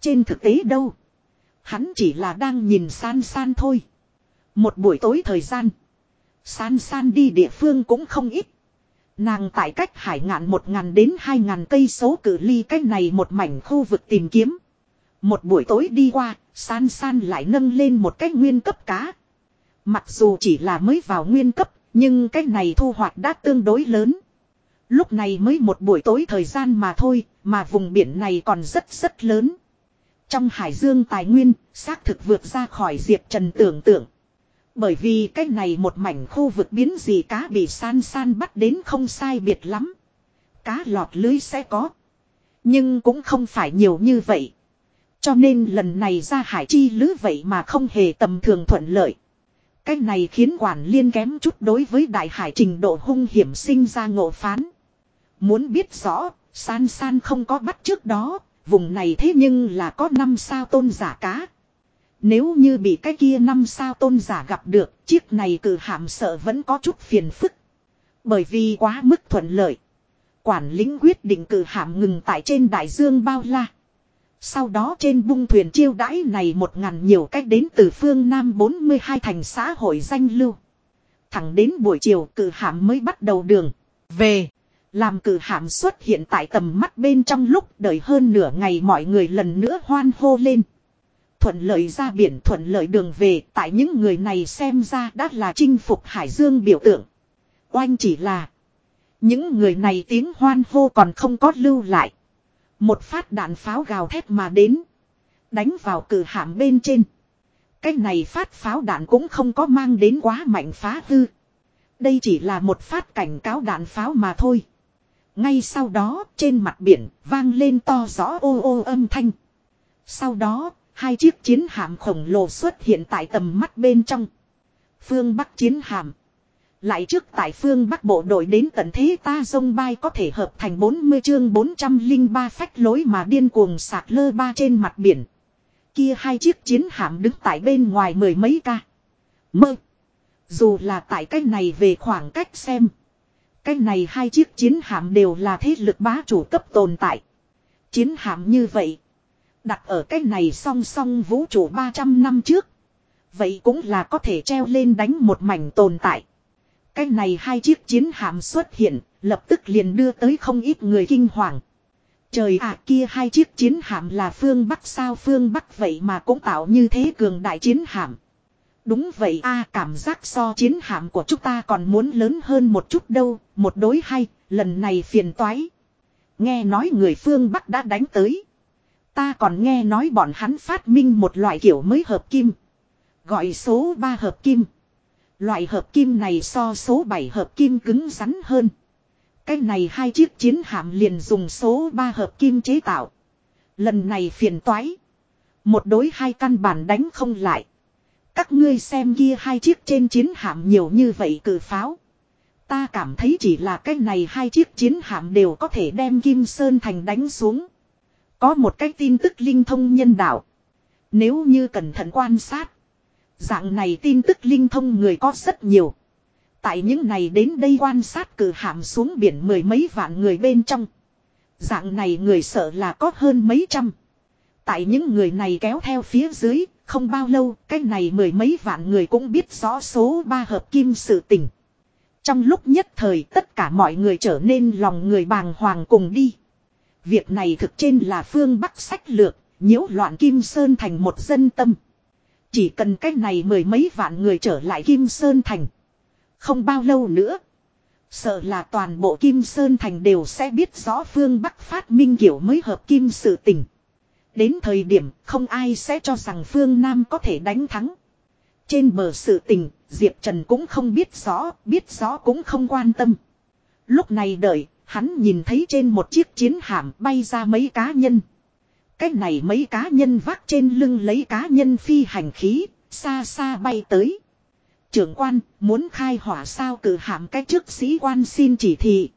Trên thực tế đâu. Hắn chỉ là đang nhìn san san thôi. Một buổi tối thời gian. San san đi địa phương cũng không ít. Nàng tại cách hải ngạn một ngàn đến hai ngàn cây số cử ly cách này một mảnh khu vực tìm kiếm. Một buổi tối đi qua, san san lại nâng lên một cách nguyên cấp cá. Mặc dù chỉ là mới vào nguyên cấp, nhưng cách này thu hoạch đã tương đối lớn. Lúc này mới một buổi tối thời gian mà thôi, mà vùng biển này còn rất rất lớn. Trong hải dương tài nguyên, xác thực vượt ra khỏi Diệp Trần tưởng tượng. Bởi vì cái này một mảnh khu vực biến gì cá bị san san bắt đến không sai biệt lắm. Cá lọt lưới sẽ có. Nhưng cũng không phải nhiều như vậy. Cho nên lần này ra hải chi lứ vậy mà không hề tầm thường thuận lợi. Cái này khiến quản liên kém chút đối với đại hải trình độ hung hiểm sinh ra ngộ phán. Muốn biết rõ, san san không có bắt trước đó, vùng này thế nhưng là có năm sao tôn giả cá. Nếu như bị cái kia năm sao tôn giả gặp được, chiếc này cử hàm sợ vẫn có chút phiền phức. Bởi vì quá mức thuận lợi. Quản lĩnh quyết định cử hàm ngừng tại trên đại dương bao la. Sau đó trên bung thuyền chiêu đãi này một ngàn nhiều cách đến từ phương Nam 42 thành xã hội danh lưu. Thẳng đến buổi chiều cử hàm mới bắt đầu đường. Về. Làm cử hàm xuất hiện tại tầm mắt bên trong lúc đợi hơn nửa ngày mọi người lần nữa hoan hô lên. Thuận lợi ra biển, thuận lợi đường về tại những người này xem ra đã là chinh phục hải dương biểu tượng. Oanh chỉ là, những người này tiếng hoan hô còn không có lưu lại. Một phát đạn pháo gào thét mà đến. Đánh vào cử hạm bên trên. Cái này phát pháo đạn cũng không có mang đến quá mạnh phá hư. Đây chỉ là một phát cảnh cáo đạn pháo mà thôi. Ngay sau đó, trên mặt biển, vang lên to rõ ô ô âm thanh. Sau đó hai chiếc chiến hạm khổng lồ xuất hiện tại tầm mắt bên trong. Phương Bắc chiến hạm. Lại trước tại phương Bắc bộ đội đến tận thế ta sông bay có thể hợp thành 40 chương 403 phách lối mà điên cuồng sạc lơ ba trên mặt biển. Kia hai chiếc chiến hạm đứng tại bên ngoài mười mấy ca. Mơ. Dù là tại cách này về khoảng cách xem. Cách này hai chiếc chiến hạm đều là thế lực bá chủ cấp tồn tại. Chiến hạm như vậy. Đặt ở cái này song song vũ trụ 300 năm trước. Vậy cũng là có thể treo lên đánh một mảnh tồn tại. Cái này hai chiếc chiến hạm xuất hiện, lập tức liền đưa tới không ít người kinh hoàng. Trời ạ kia hai chiếc chiến hạm là phương Bắc sao phương Bắc vậy mà cũng tạo như thế cường đại chiến hạm. Đúng vậy a cảm giác so chiến hạm của chúng ta còn muốn lớn hơn một chút đâu, một đối hay, lần này phiền toái. Nghe nói người phương Bắc đã đánh tới. Ta còn nghe nói bọn hắn phát minh một loại kiểu mới hợp kim. Gọi số 3 hợp kim. Loại hợp kim này so số 7 hợp kim cứng rắn hơn. Cái này hai chiếc chiến hạm liền dùng số 3 hợp kim chế tạo. Lần này phiền toái. Một đối hai căn bản đánh không lại. Các ngươi xem kia hai chiếc trên chiến hạm nhiều như vậy cử pháo. Ta cảm thấy chỉ là cái này hai chiếc chiến hạm đều có thể đem Kim Sơn Thành đánh xuống. Có một cái tin tức linh thông nhân đạo. Nếu như cẩn thận quan sát. Dạng này tin tức linh thông người có rất nhiều. Tại những này đến đây quan sát cử hạm xuống biển mười mấy vạn người bên trong. Dạng này người sợ là có hơn mấy trăm. Tại những người này kéo theo phía dưới, Không bao lâu, cái này mười mấy vạn người cũng biết rõ số ba hợp kim sự tình. Trong lúc nhất thời tất cả mọi người trở nên lòng người bàng hoàng cùng đi. Việc này thực trên là phương Bắc sách lược, nhiễu loạn Kim Sơn thành một dân tâm. Chỉ cần cách này mười mấy vạn người trở lại Kim Sơn thành. Không bao lâu nữa. Sợ là toàn bộ Kim Sơn thành đều sẽ biết rõ phương Bắc phát minh kiểu mới hợp kim sự tình. Đến thời điểm không ai sẽ cho rằng phương Nam có thể đánh thắng. Trên bờ sự tình, Diệp Trần cũng không biết rõ, biết rõ cũng không quan tâm. Lúc này đợi, hắn nhìn thấy trên một chiếc chiến hạm bay ra mấy cá nhân. Cách này mấy cá nhân vác trên lưng lấy cá nhân phi hành khí, xa xa bay tới. Trưởng quan, muốn khai hỏa sao cử hạm cái trước sĩ quan xin chỉ thị.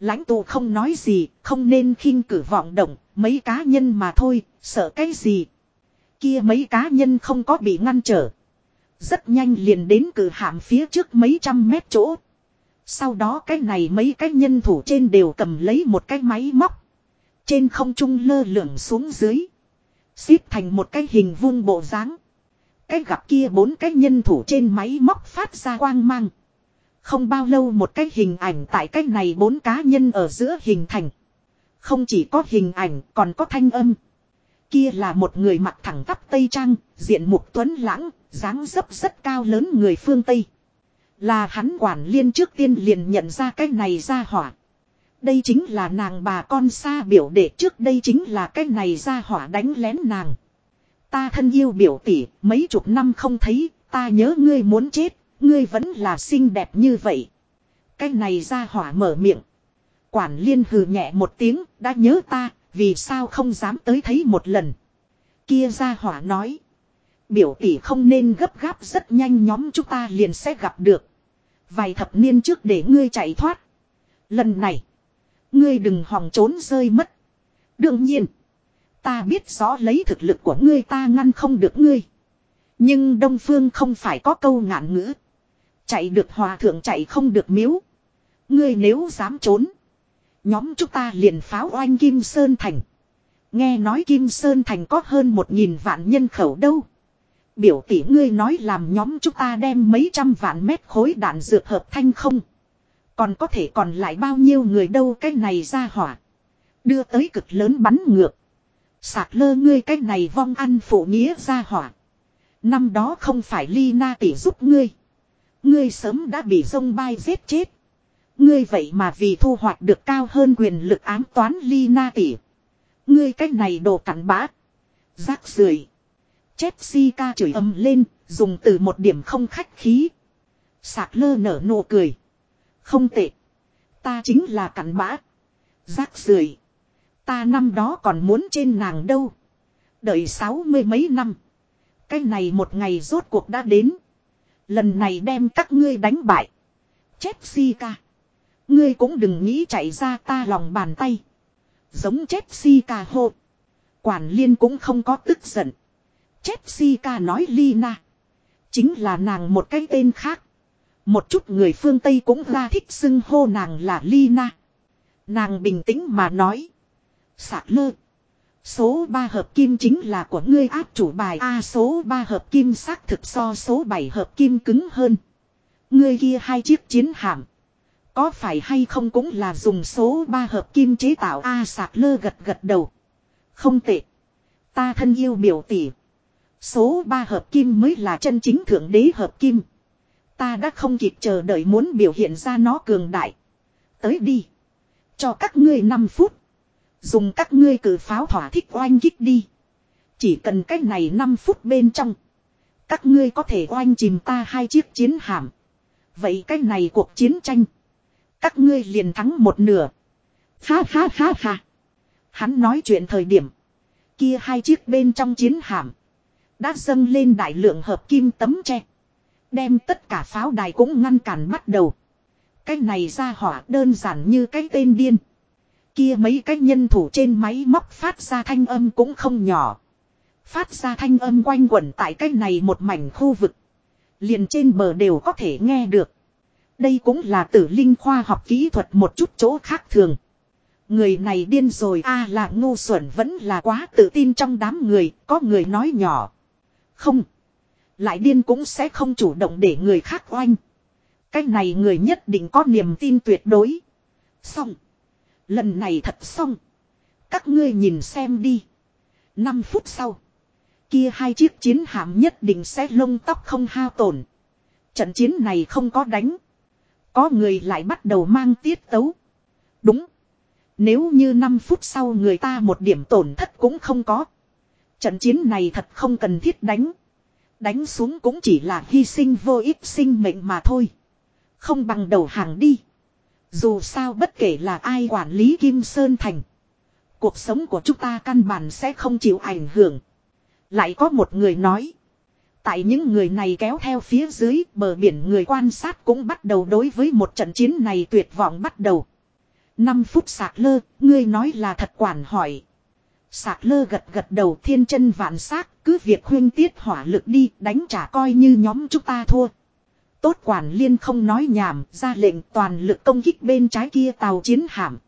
Lãnh tụ không nói gì, không nên khinh cử vọng động, mấy cá nhân mà thôi, sợ cái gì. Kia mấy cá nhân không có bị ngăn trở. Rất nhanh liền đến cử hạm phía trước mấy trăm mét chỗ. Sau đó cái này mấy cái nhân thủ trên đều cầm lấy một cái máy móc. Trên không trung lơ lửng xuống dưới. Xếp thành một cái hình vuông bộ dáng. Cái gặp kia bốn cái nhân thủ trên máy móc phát ra quang mang. Không bao lâu một cái hình ảnh tại cái này bốn cá nhân ở giữa hình thành. Không chỉ có hình ảnh còn có thanh âm. Kia là một người mặc thẳng tắp tây trang, diện mục tuấn lãng, dáng dấp rất cao lớn người phương Tây. Là hắn quản liên trước tiên liền nhận ra cái này ra hỏa. Đây chính là nàng bà con xa biểu đệ trước đây chính là cái này ra hỏa đánh lén nàng. Ta thân yêu biểu tỷ, mấy chục năm không thấy, ta nhớ ngươi muốn chết, ngươi vẫn là xinh đẹp như vậy. Cái này ra hỏa mở miệng. Quản liên hừ nhẹ một tiếng, đã nhớ ta, vì sao không dám tới thấy một lần. Kia ra hỏa nói. Biểu tỷ không nên gấp gáp rất nhanh nhóm chúng ta liền sẽ gặp được. Vài thập niên trước để ngươi chạy thoát. Lần này. Ngươi đừng hòng trốn rơi mất. Đương nhiên. Ta biết rõ lấy thực lực của ngươi ta ngăn không được ngươi. Nhưng Đông Phương không phải có câu ngạn ngữ. Chạy được hòa thượng chạy không được miếu. Ngươi nếu dám trốn. Nhóm chúng ta liền pháo oanh Kim Sơn Thành. Nghe nói Kim Sơn Thành có hơn một nghìn vạn nhân khẩu đâu. Biểu tỷ ngươi nói làm nhóm chúng ta đem mấy trăm vạn mét khối đạn dược hợp thanh không. Còn có thể còn lại bao nhiêu người đâu cái này ra hỏa. Đưa tới cực lớn bắn ngược. Sạc lơ ngươi cái này vong ăn phụ nghĩa ra hỏa. Năm đó không phải ly na tỷ giúp ngươi. Ngươi sớm đã bị sông bay giết chết. Ngươi vậy mà vì thu hoạch được cao hơn quyền lực ám toán ly na tỷ. Ngươi cái này đồ cặn bã. Rác rưởi. Chelsea chửi ầm lên, dùng từ một điểm không khách khí. Sạc lơ nở nụ cười. Không tệ. Ta chính là cặn bã. Rác rưởi. Ta năm đó còn muốn trên nàng đâu. Đợi sáu mươi mấy năm. Cái này một ngày rốt cuộc đã đến. Lần này đem các ngươi đánh bại. Chelsea Ngươi cũng đừng nghĩ chạy ra ta lòng bàn tay. Giống Chelsea hộ. Quản liên cũng không có tức giận. Chelsea nói Lina. Chính là nàng một cái tên khác. Một chút người phương Tây cũng ra thích xưng hô nàng là Lina. Nàng bình tĩnh mà nói. Sạc lơ. Số 3 hợp kim chính là của ngươi áp chủ bài A, số 3 hợp kim xác thực so số 7 hợp kim cứng hơn. Ngươi kia hai chiếc chiến hạm. Có phải hay không cũng là dùng số 3 hợp kim chế tạo A, sạc lơ gật gật đầu. Không tệ. Ta thân yêu biểu tỷ. Số 3 hợp kim mới là chân chính thượng đế hợp kim. Ta đã không kịp chờ đợi muốn biểu hiện ra nó cường đại. Tới đi. Cho các ngươi 5 phút. Dùng các ngươi cử pháo thỏa thích oanh kích đi. Chỉ cần cách này 5 phút bên trong. Các ngươi có thể oanh chìm ta hai chiếc chiến hạm. Vậy cách này cuộc chiến tranh. Các ngươi liền thắng một nửa. Ha ha ha ha. Hắn nói chuyện thời điểm. Kia hai chiếc bên trong chiến hạm. Đã dâng lên đại lượng hợp kim tấm tre. Đem tất cả pháo đài cũng ngăn cản bắt đầu. Cái này ra hỏa đơn giản như cái tên điên. Kia mấy cái nhân thủ trên máy móc phát ra thanh âm cũng không nhỏ. Phát ra thanh âm quanh quẩn tại cái này một mảnh khu vực. Liền trên bờ đều có thể nghe được. Đây cũng là tử linh khoa học kỹ thuật một chút chỗ khác thường. Người này điên rồi a à là ngu xuẩn vẫn là quá tự tin trong đám người, có người nói nhỏ. Không. Lại điên cũng sẽ không chủ động để người khác oanh. Cái này người nhất định có niềm tin tuyệt đối. Xong. Lần này thật xong. Các ngươi nhìn xem đi. 5 phút sau. Kia hai chiếc chiến hạm nhất định sẽ lông tóc không hao tổn. Trận chiến này không có đánh. Có người lại bắt đầu mang tiết tấu. Đúng. Nếu như 5 phút sau người ta một điểm tổn thất cũng không có. Trận chiến này thật không cần thiết đánh. Đánh xuống cũng chỉ là hy sinh vô ích sinh mệnh mà thôi. Không bằng đầu hàng đi. Dù sao bất kể là ai quản lý Kim Sơn Thành. Cuộc sống của chúng ta căn bản sẽ không chịu ảnh hưởng. Lại có một người nói. Tại những người này kéo theo phía dưới bờ biển người quan sát cũng bắt đầu đối với một trận chiến này tuyệt vọng bắt đầu. 5 phút sạc lơ, ngươi nói là thật quản hỏi. Sạc lơ gật gật đầu thiên chân vạn xác cứ việc khuyên tiết hỏa lực đi đánh trả coi như nhóm chúng ta thua. Tốt quản liên không nói nhảm ra lệnh toàn lực công kích bên trái kia tàu chiến hạm.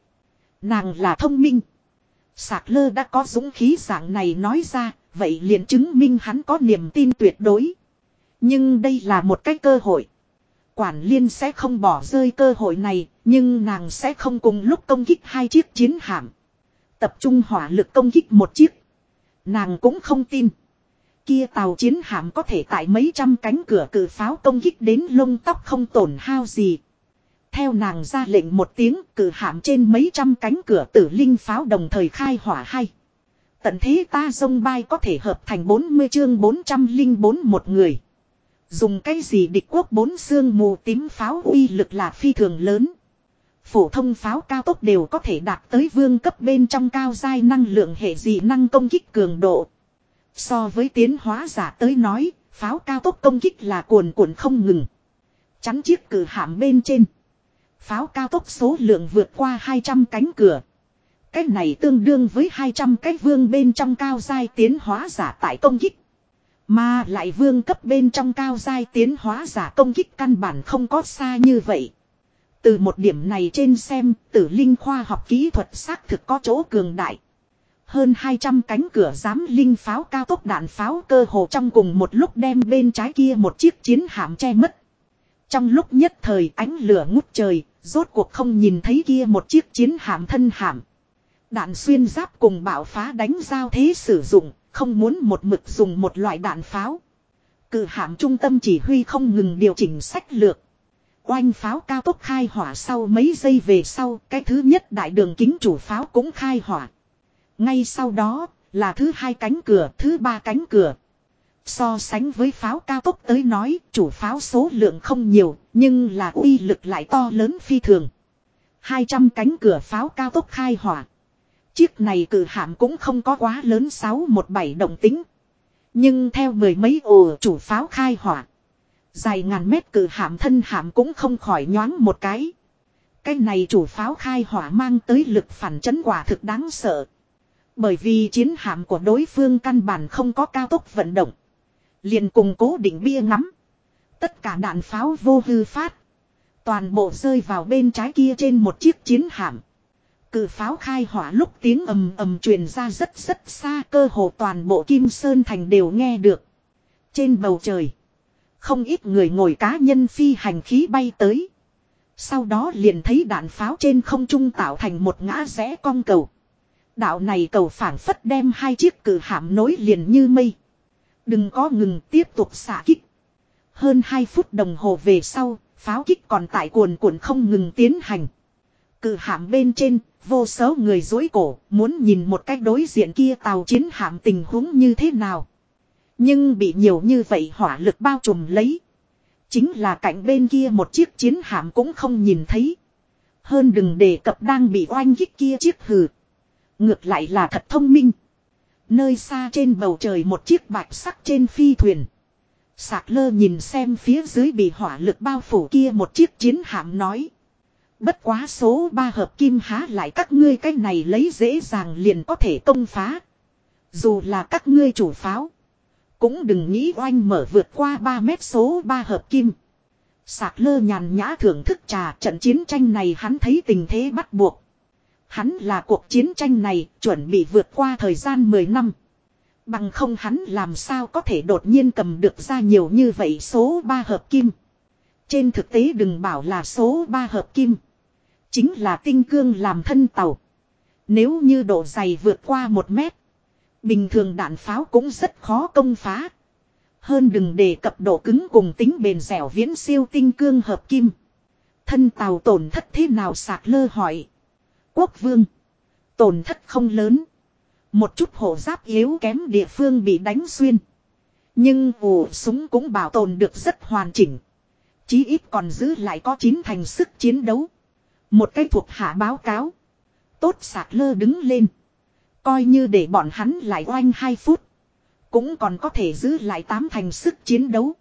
Nàng là thông minh. Sạc lơ đã có dũng khí dạng này nói ra, vậy liền chứng minh hắn có niềm tin tuyệt đối. Nhưng đây là một cái cơ hội. Quản liên sẽ không bỏ rơi cơ hội này, nhưng nàng sẽ không cùng lúc công kích hai chiếc chiến hạm. Tập trung hỏa lực công kích một chiếc. Nàng cũng không tin. Kia tàu chiến hạm có thể tại mấy trăm cánh cửa cử pháo công kích đến lông tóc không tổn hao gì. Theo nàng ra lệnh một tiếng, cử hạm trên mấy trăm cánh cửa tử linh pháo đồng thời khai hỏa hay. Tận thế ta dông bay có thể hợp thành 40 chương 404 một người. Dùng cái gì địch quốc bốn xương mù tím pháo uy lực là phi thường lớn. Phổ thông pháo cao tốc đều có thể đạt tới vương cấp bên trong cao giai năng lượng hệ dị năng công kích cường độ. So với tiến hóa giả tới nói, pháo cao tốc công kích là cuồn cuộn không ngừng. Chắn chiếc cử hạm bên trên. Pháo cao tốc số lượng vượt qua 200 cánh cửa. Cái này tương đương với 200 cái vương bên trong cao giai tiến hóa giả tại công kích. Mà lại vương cấp bên trong cao giai tiến hóa giả công kích căn bản không có xa như vậy. Từ một điểm này trên xem, tử linh khoa học kỹ thuật xác thực có chỗ cường đại. Hơn 200 cánh cửa giám linh pháo cao tốc đạn pháo cơ hồ trong cùng một lúc đem bên trái kia một chiếc chiến hạm che mất. Trong lúc nhất thời ánh lửa ngút trời, rốt cuộc không nhìn thấy kia một chiếc chiến hạm thân hạm. Đạn xuyên giáp cùng bạo phá đánh giao thế sử dụng, không muốn một mực dùng một loại đạn pháo. Cử hạm trung tâm chỉ huy không ngừng điều chỉnh sách lược. Oanh pháo cao tốc khai hỏa sau mấy giây về sau, cái thứ nhất đại đường kính chủ pháo cũng khai hỏa. Ngay sau đó, là thứ hai cánh cửa, thứ ba cánh cửa. So sánh với pháo cao tốc tới nói, chủ pháo số lượng không nhiều, nhưng là uy lực lại to lớn phi thường. 200 cánh cửa pháo cao tốc khai hỏa. Chiếc này cử hạm cũng không có quá lớn 617 động tính. Nhưng theo mười mấy ồ chủ pháo khai hỏa. Dài ngàn mét cử hạm thân hạm cũng không khỏi nhoáng một cái. Cái này chủ pháo khai hỏa mang tới lực phản chấn quả thực đáng sợ. Bởi vì chiến hạm của đối phương căn bản không có cao tốc vận động. liền cùng cố định bia ngắm. Tất cả đạn pháo vô hư phát. Toàn bộ rơi vào bên trái kia trên một chiếc chiến hạm. Cự pháo khai hỏa lúc tiếng ầm ầm truyền ra rất rất xa cơ hồ toàn bộ Kim Sơn Thành đều nghe được. Trên bầu trời. Không ít người ngồi cá nhân phi hành khí bay tới. Sau đó liền thấy đạn pháo trên không trung tạo thành một ngã rẽ cong cầu. Đạo này cầu phản phất đem hai chiếc cử hạm nối liền như mây. Đừng có ngừng tiếp tục xả kích. Hơn 2 phút đồng hồ về sau, pháo kích còn tại cuồn cuộn không ngừng tiến hành. Cử hạm bên trên, vô số người dối cổ, muốn nhìn một cách đối diện kia tàu chiến hạm tình huống như thế nào. Nhưng bị nhiều như vậy hỏa lực bao trùm lấy. Chính là cạnh bên kia một chiếc chiến hạm cũng không nhìn thấy. Hơn đừng đề cập đang bị oanh kích kia chiếc hừ. Ngược lại là thật thông minh. Nơi xa trên bầu trời một chiếc bạch sắc trên phi thuyền. Sạc lơ nhìn xem phía dưới bị hỏa lực bao phủ kia một chiếc chiến hạm nói. Bất quá số ba hợp kim há lại các ngươi cái này lấy dễ dàng liền có thể công phá. Dù là các ngươi chủ pháo. Cũng đừng nghĩ oanh mở vượt qua 3 mét số 3 hợp kim. Sạc lơ nhàn nhã thưởng thức trà trận chiến tranh này hắn thấy tình thế bắt buộc. Hắn là cuộc chiến tranh này chuẩn bị vượt qua thời gian 10 năm. Bằng không hắn làm sao có thể đột nhiên cầm được ra nhiều như vậy số 3 hợp kim. Trên thực tế đừng bảo là số 3 hợp kim. Chính là tinh cương làm thân tàu. Nếu như độ dày vượt qua 1 mét. Bình thường đạn pháo cũng rất khó công phá. Hơn đừng đề cập độ cứng cùng tính bền dẻo viễn siêu tinh cương hợp kim. Thân tàu tổn thất thế nào sạc lơ hỏi. Quốc vương. Tổn thất không lớn. Một chút hộ giáp yếu kém địa phương bị đánh xuyên. Nhưng ủ súng cũng bảo tồn được rất hoàn chỉnh. Chí ít còn giữ lại có chín thành sức chiến đấu. Một cái thuộc hạ báo cáo. Tốt sạc lơ đứng lên. Coi như để bọn hắn lại oanh 2 phút. Cũng còn có thể giữ lại tám thành sức chiến đấu.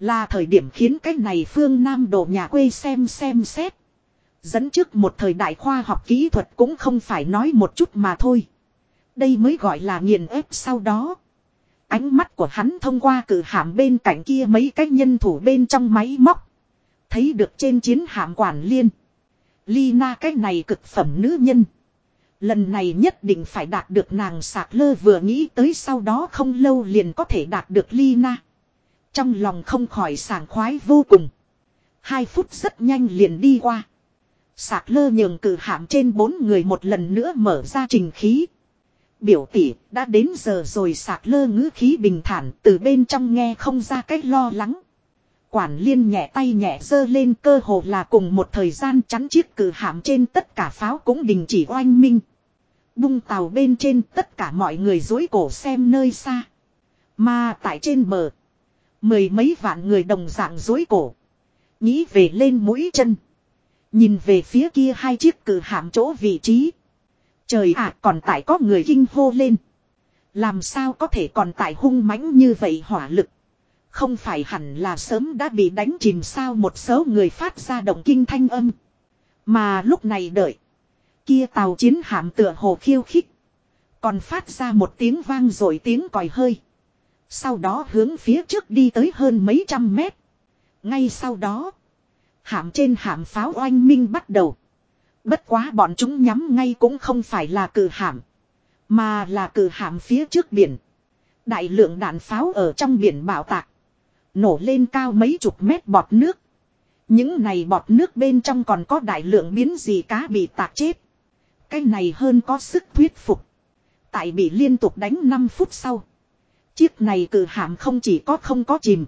Là thời điểm khiến cái này phương Nam đổ nhà quê xem xem xét. Dẫn trước một thời đại khoa học kỹ thuật cũng không phải nói một chút mà thôi. Đây mới gọi là nghiền ép sau đó. Ánh mắt của hắn thông qua cử hàm bên cạnh kia mấy cái nhân thủ bên trong máy móc. Thấy được trên chiến hạm quản liên. Lina cái này cực phẩm nữ nhân. Lần này nhất định phải đạt được nàng sạc lơ vừa nghĩ tới sau đó không lâu liền có thể đạt được ly na Trong lòng không khỏi sảng khoái vô cùng. Hai phút rất nhanh liền đi qua. Sạc lơ nhường cử hạm trên bốn người một lần nữa mở ra trình khí. Biểu tỷ, đã đến giờ rồi, sạc lơ ngữ khí bình thản, từ bên trong nghe không ra cách lo lắng. Quản liên nhẹ tay nhẹ dơ lên, cơ hồ là cùng một thời gian chắn chiếc cử hạm trên tất cả pháo cũng đình chỉ oanh minh. Bung tàu bên trên tất cả mọi người dối cổ xem nơi xa. Mà tại trên bờ. Mười mấy vạn người đồng dạng dối cổ. Nghĩ về lên mũi chân. Nhìn về phía kia hai chiếc cử hạm chỗ vị trí. Trời ạ, còn tại có người kinh hô lên. Làm sao có thể còn tại hung mãnh như vậy hỏa lực. Không phải hẳn là sớm đã bị đánh chìm sao một số người phát ra động kinh thanh âm. Mà lúc này đợi. Kia tàu chiến hạm tựa hồ khiêu khích. Còn phát ra một tiếng vang rồi tiếng còi hơi. Sau đó hướng phía trước đi tới hơn mấy trăm mét. Ngay sau đó. Hạm trên hạm pháo oanh minh bắt đầu. Bất quá bọn chúng nhắm ngay cũng không phải là cử hạm. Mà là cử hạm phía trước biển. Đại lượng đạn pháo ở trong biển bảo tạc. Nổ lên cao mấy chục mét bọt nước. Những này bọt nước bên trong còn có đại lượng biến gì cá bị tạc chết. Cái này hơn có sức thuyết phục. Tại bị liên tục đánh 5 phút sau. Chiếc này cử hạm không chỉ có không có chìm.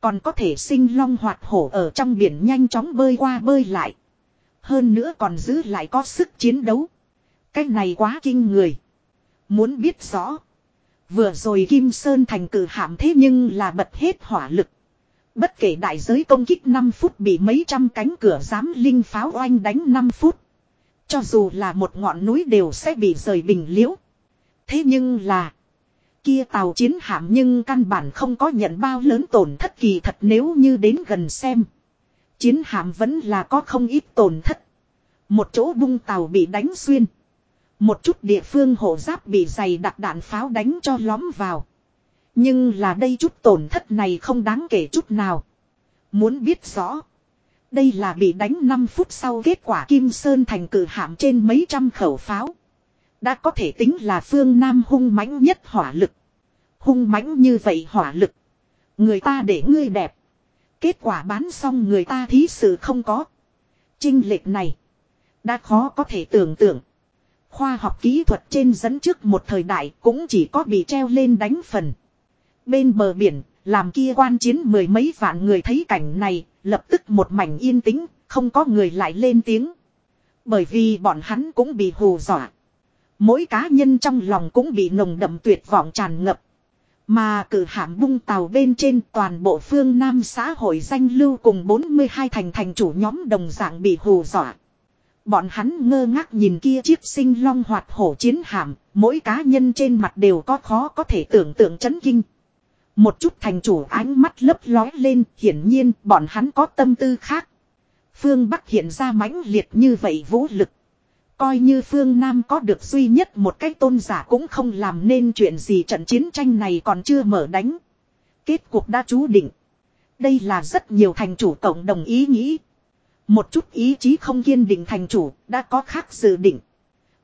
Còn có thể sinh long hoạt hổ ở trong biển nhanh chóng bơi qua bơi lại. Hơn nữa còn giữ lại có sức chiến đấu. Cái này quá kinh người. Muốn biết rõ. Vừa rồi Kim Sơn thành cử hạm thế nhưng là bật hết hỏa lực. Bất kể đại giới công kích 5 phút bị mấy trăm cánh cửa dám linh pháo oanh đánh 5 phút. Cho dù là một ngọn núi đều sẽ bị rời bình liễu. Thế nhưng là. Kia tàu chiến hạm nhưng căn bản không có nhận bao lớn tổn thất kỳ thật nếu như đến gần xem. Chiến hạm vẫn là có không ít tổn thất. Một chỗ bung tàu bị đánh xuyên. Một chút địa phương hộ giáp bị dày đặc đạn pháo đánh cho lõm vào. Nhưng là đây chút tổn thất này không đáng kể chút nào. Muốn biết rõ. Đây là bị đánh 5 phút sau kết quả Kim Sơn thành cử hạm trên mấy trăm khẩu pháo. Đã có thể tính là phương Nam hung mãnh nhất hỏa lực. Hung mãnh như vậy hỏa lực. Người ta để ngươi đẹp. Kết quả bán xong người ta thí sự không có. Trinh lệch này. Đã khó có thể tưởng tượng. Khoa học kỹ thuật trên dẫn trước một thời đại cũng chỉ có bị treo lên đánh phần. Bên bờ biển, làm kia quan chiến mười mấy vạn người thấy cảnh này, lập tức một mảnh yên tĩnh, không có người lại lên tiếng. Bởi vì bọn hắn cũng bị hù dọa. Mỗi cá nhân trong lòng cũng bị nồng đậm tuyệt vọng tràn ngập. Mà cử hạm bung tàu bên trên toàn bộ phương Nam xã hội danh lưu cùng 42 thành thành chủ nhóm đồng dạng bị hù dọa. Bọn hắn ngơ ngác nhìn kia chiếc sinh long hoạt hổ chiến hạm, mỗi cá nhân trên mặt đều có khó có thể tưởng tượng chấn kinh. Một chút thành chủ ánh mắt lấp lói lên, hiển nhiên bọn hắn có tâm tư khác. Phương Bắc hiện ra mãnh liệt như vậy vũ lực. Coi như phương Nam có được duy nhất một cái tôn giả cũng không làm nên chuyện gì trận chiến tranh này còn chưa mở đánh. Kết cuộc đã chú định. Đây là rất nhiều thành chủ cộng đồng ý nghĩ. Một chút ý chí không kiên định thành chủ đã có khác dự định.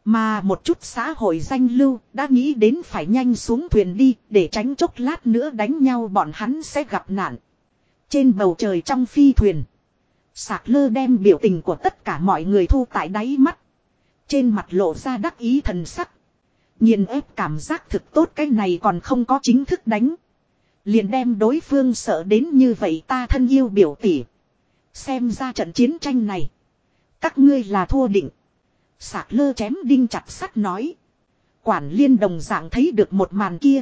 Mà một chút xã hội danh lưu đã nghĩ đến phải nhanh xuống thuyền đi để tránh chốc lát nữa đánh nhau bọn hắn sẽ gặp nạn. Trên bầu trời trong phi thuyền. Sạc lơ đem biểu tình của tất cả mọi người thu tại đáy mắt. Trên mặt lộ ra đắc ý thần sắc. Nhìn ép cảm giác thực tốt cái này còn không có chính thức đánh. Liền đem đối phương sợ đến như vậy ta thân yêu biểu tỷ. Xem ra trận chiến tranh này. Các ngươi là thua định. Sạc lơ chém đinh chặt sắt nói. Quản liên đồng dạng thấy được một màn kia.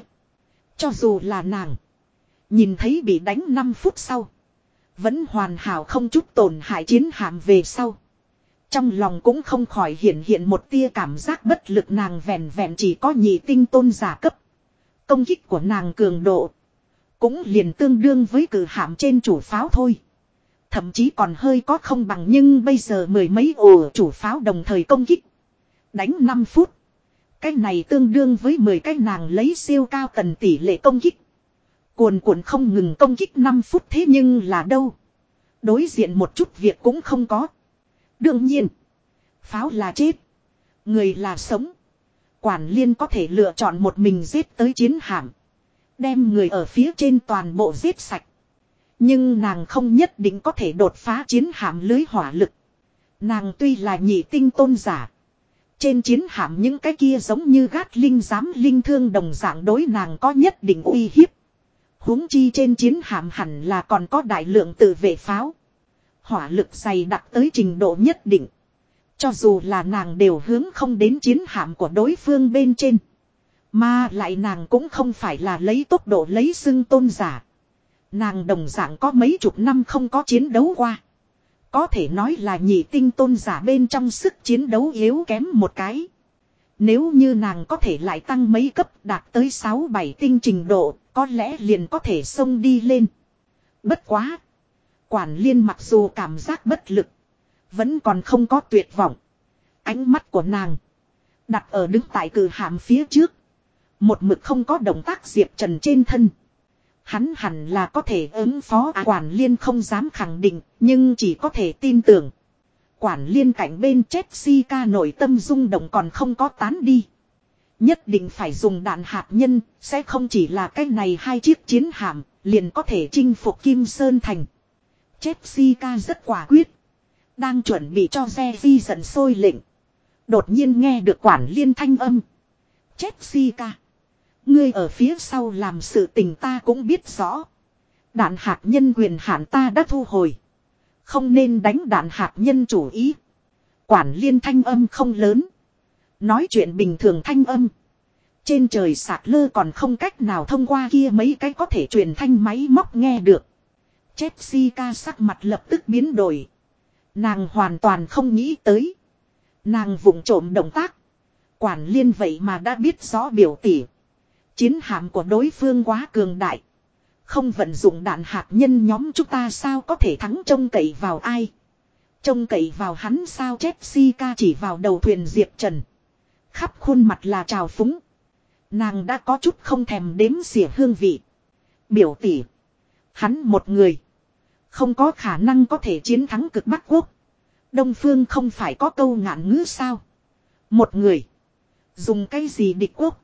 Cho dù là nàng. Nhìn thấy bị đánh 5 phút sau. Vẫn hoàn hảo không chút tổn hại chiến hạm về sau. Trong lòng cũng không khỏi hiện hiện một tia cảm giác bất lực nàng vẹn vẹn chỉ có nhị tinh tôn giả cấp. Công kích của nàng cường độ. Cũng liền tương đương với cử hạm trên chủ pháo thôi. Thậm chí còn hơi có không bằng nhưng bây giờ mười mấy ổ chủ pháo đồng thời công kích. Đánh 5 phút. Cái này tương đương với 10 cái nàng lấy siêu cao tần tỷ lệ công kích. Cuồn cuộn không ngừng công kích 5 phút thế nhưng là đâu. Đối diện một chút việc cũng không có. Đương nhiên. Pháo là chết. Người là sống. Quản liên có thể lựa chọn một mình giết tới chiến hạm. Đem người ở phía trên toàn bộ giết sạch. Nhưng nàng không nhất định có thể đột phá chiến hạm lưới hỏa lực. Nàng tuy là nhị tinh tôn giả. Trên chiến hạm những cái kia giống như gát linh giám linh thương đồng dạng đối nàng có nhất định uy hiếp huống chi trên chiến hạm hẳn là còn có đại lượng tự vệ pháo. Hỏa lực dày đặc tới trình độ nhất định. Cho dù là nàng đều hướng không đến chiến hạm của đối phương bên trên. Mà lại nàng cũng không phải là lấy tốc độ lấy xưng tôn giả. Nàng đồng dạng có mấy chục năm không có chiến đấu qua. Có thể nói là nhị tinh tôn giả bên trong sức chiến đấu yếu kém một cái. Nếu như nàng có thể lại tăng mấy cấp đạt tới 6-7 tinh trình độ, có lẽ liền có thể xông đi lên. Bất quá. Quản liên mặc dù cảm giác bất lực. Vẫn còn không có tuyệt vọng. Ánh mắt của nàng. Đặt ở đứng tại cử hàm phía trước. Một mực không có động tác diệp trần trên thân. Hắn hẳn là có thể ứng phó à, quản liên không dám khẳng định. Nhưng chỉ có thể tin tưởng. Quản liên cạnh bên Jessica nội tâm rung động còn không có tán đi. Nhất định phải dùng đạn hạt nhân, sẽ không chỉ là cái này hai chiếc chiến hạm, liền có thể chinh phục Kim Sơn Thành. Jessica rất quả quyết. Đang chuẩn bị cho xe di giận sôi lệnh. Đột nhiên nghe được quản liên thanh âm. Jessica. Ngươi ở phía sau làm sự tình ta cũng biết rõ. Đạn hạt nhân quyền hạn ta đã thu hồi. Không nên đánh đạn hạt nhân chủ ý. Quản liên thanh âm không lớn. Nói chuyện bình thường thanh âm. Trên trời sạc lơ còn không cách nào thông qua kia mấy cái có thể truyền thanh máy móc nghe được. Jessica sắc mặt lập tức biến đổi. Nàng hoàn toàn không nghĩ tới. Nàng vụng trộm động tác. Quản liên vậy mà đã biết rõ biểu tỉ. Chiến hạm của đối phương quá cường đại. Không vận dụng đạn hạt nhân nhóm chúng ta sao có thể thắng trông cậy vào ai. Trông cậy vào hắn sao Jessica chỉ vào đầu thuyền Diệp Trần. Khắp khuôn mặt là trào phúng. Nàng đã có chút không thèm đếm xỉa hương vị. Biểu tỷ. Hắn một người. Không có khả năng có thể chiến thắng cực Bắc Quốc. Đông Phương không phải có câu ngạn ngữ sao. Một người. Dùng cái gì địch quốc.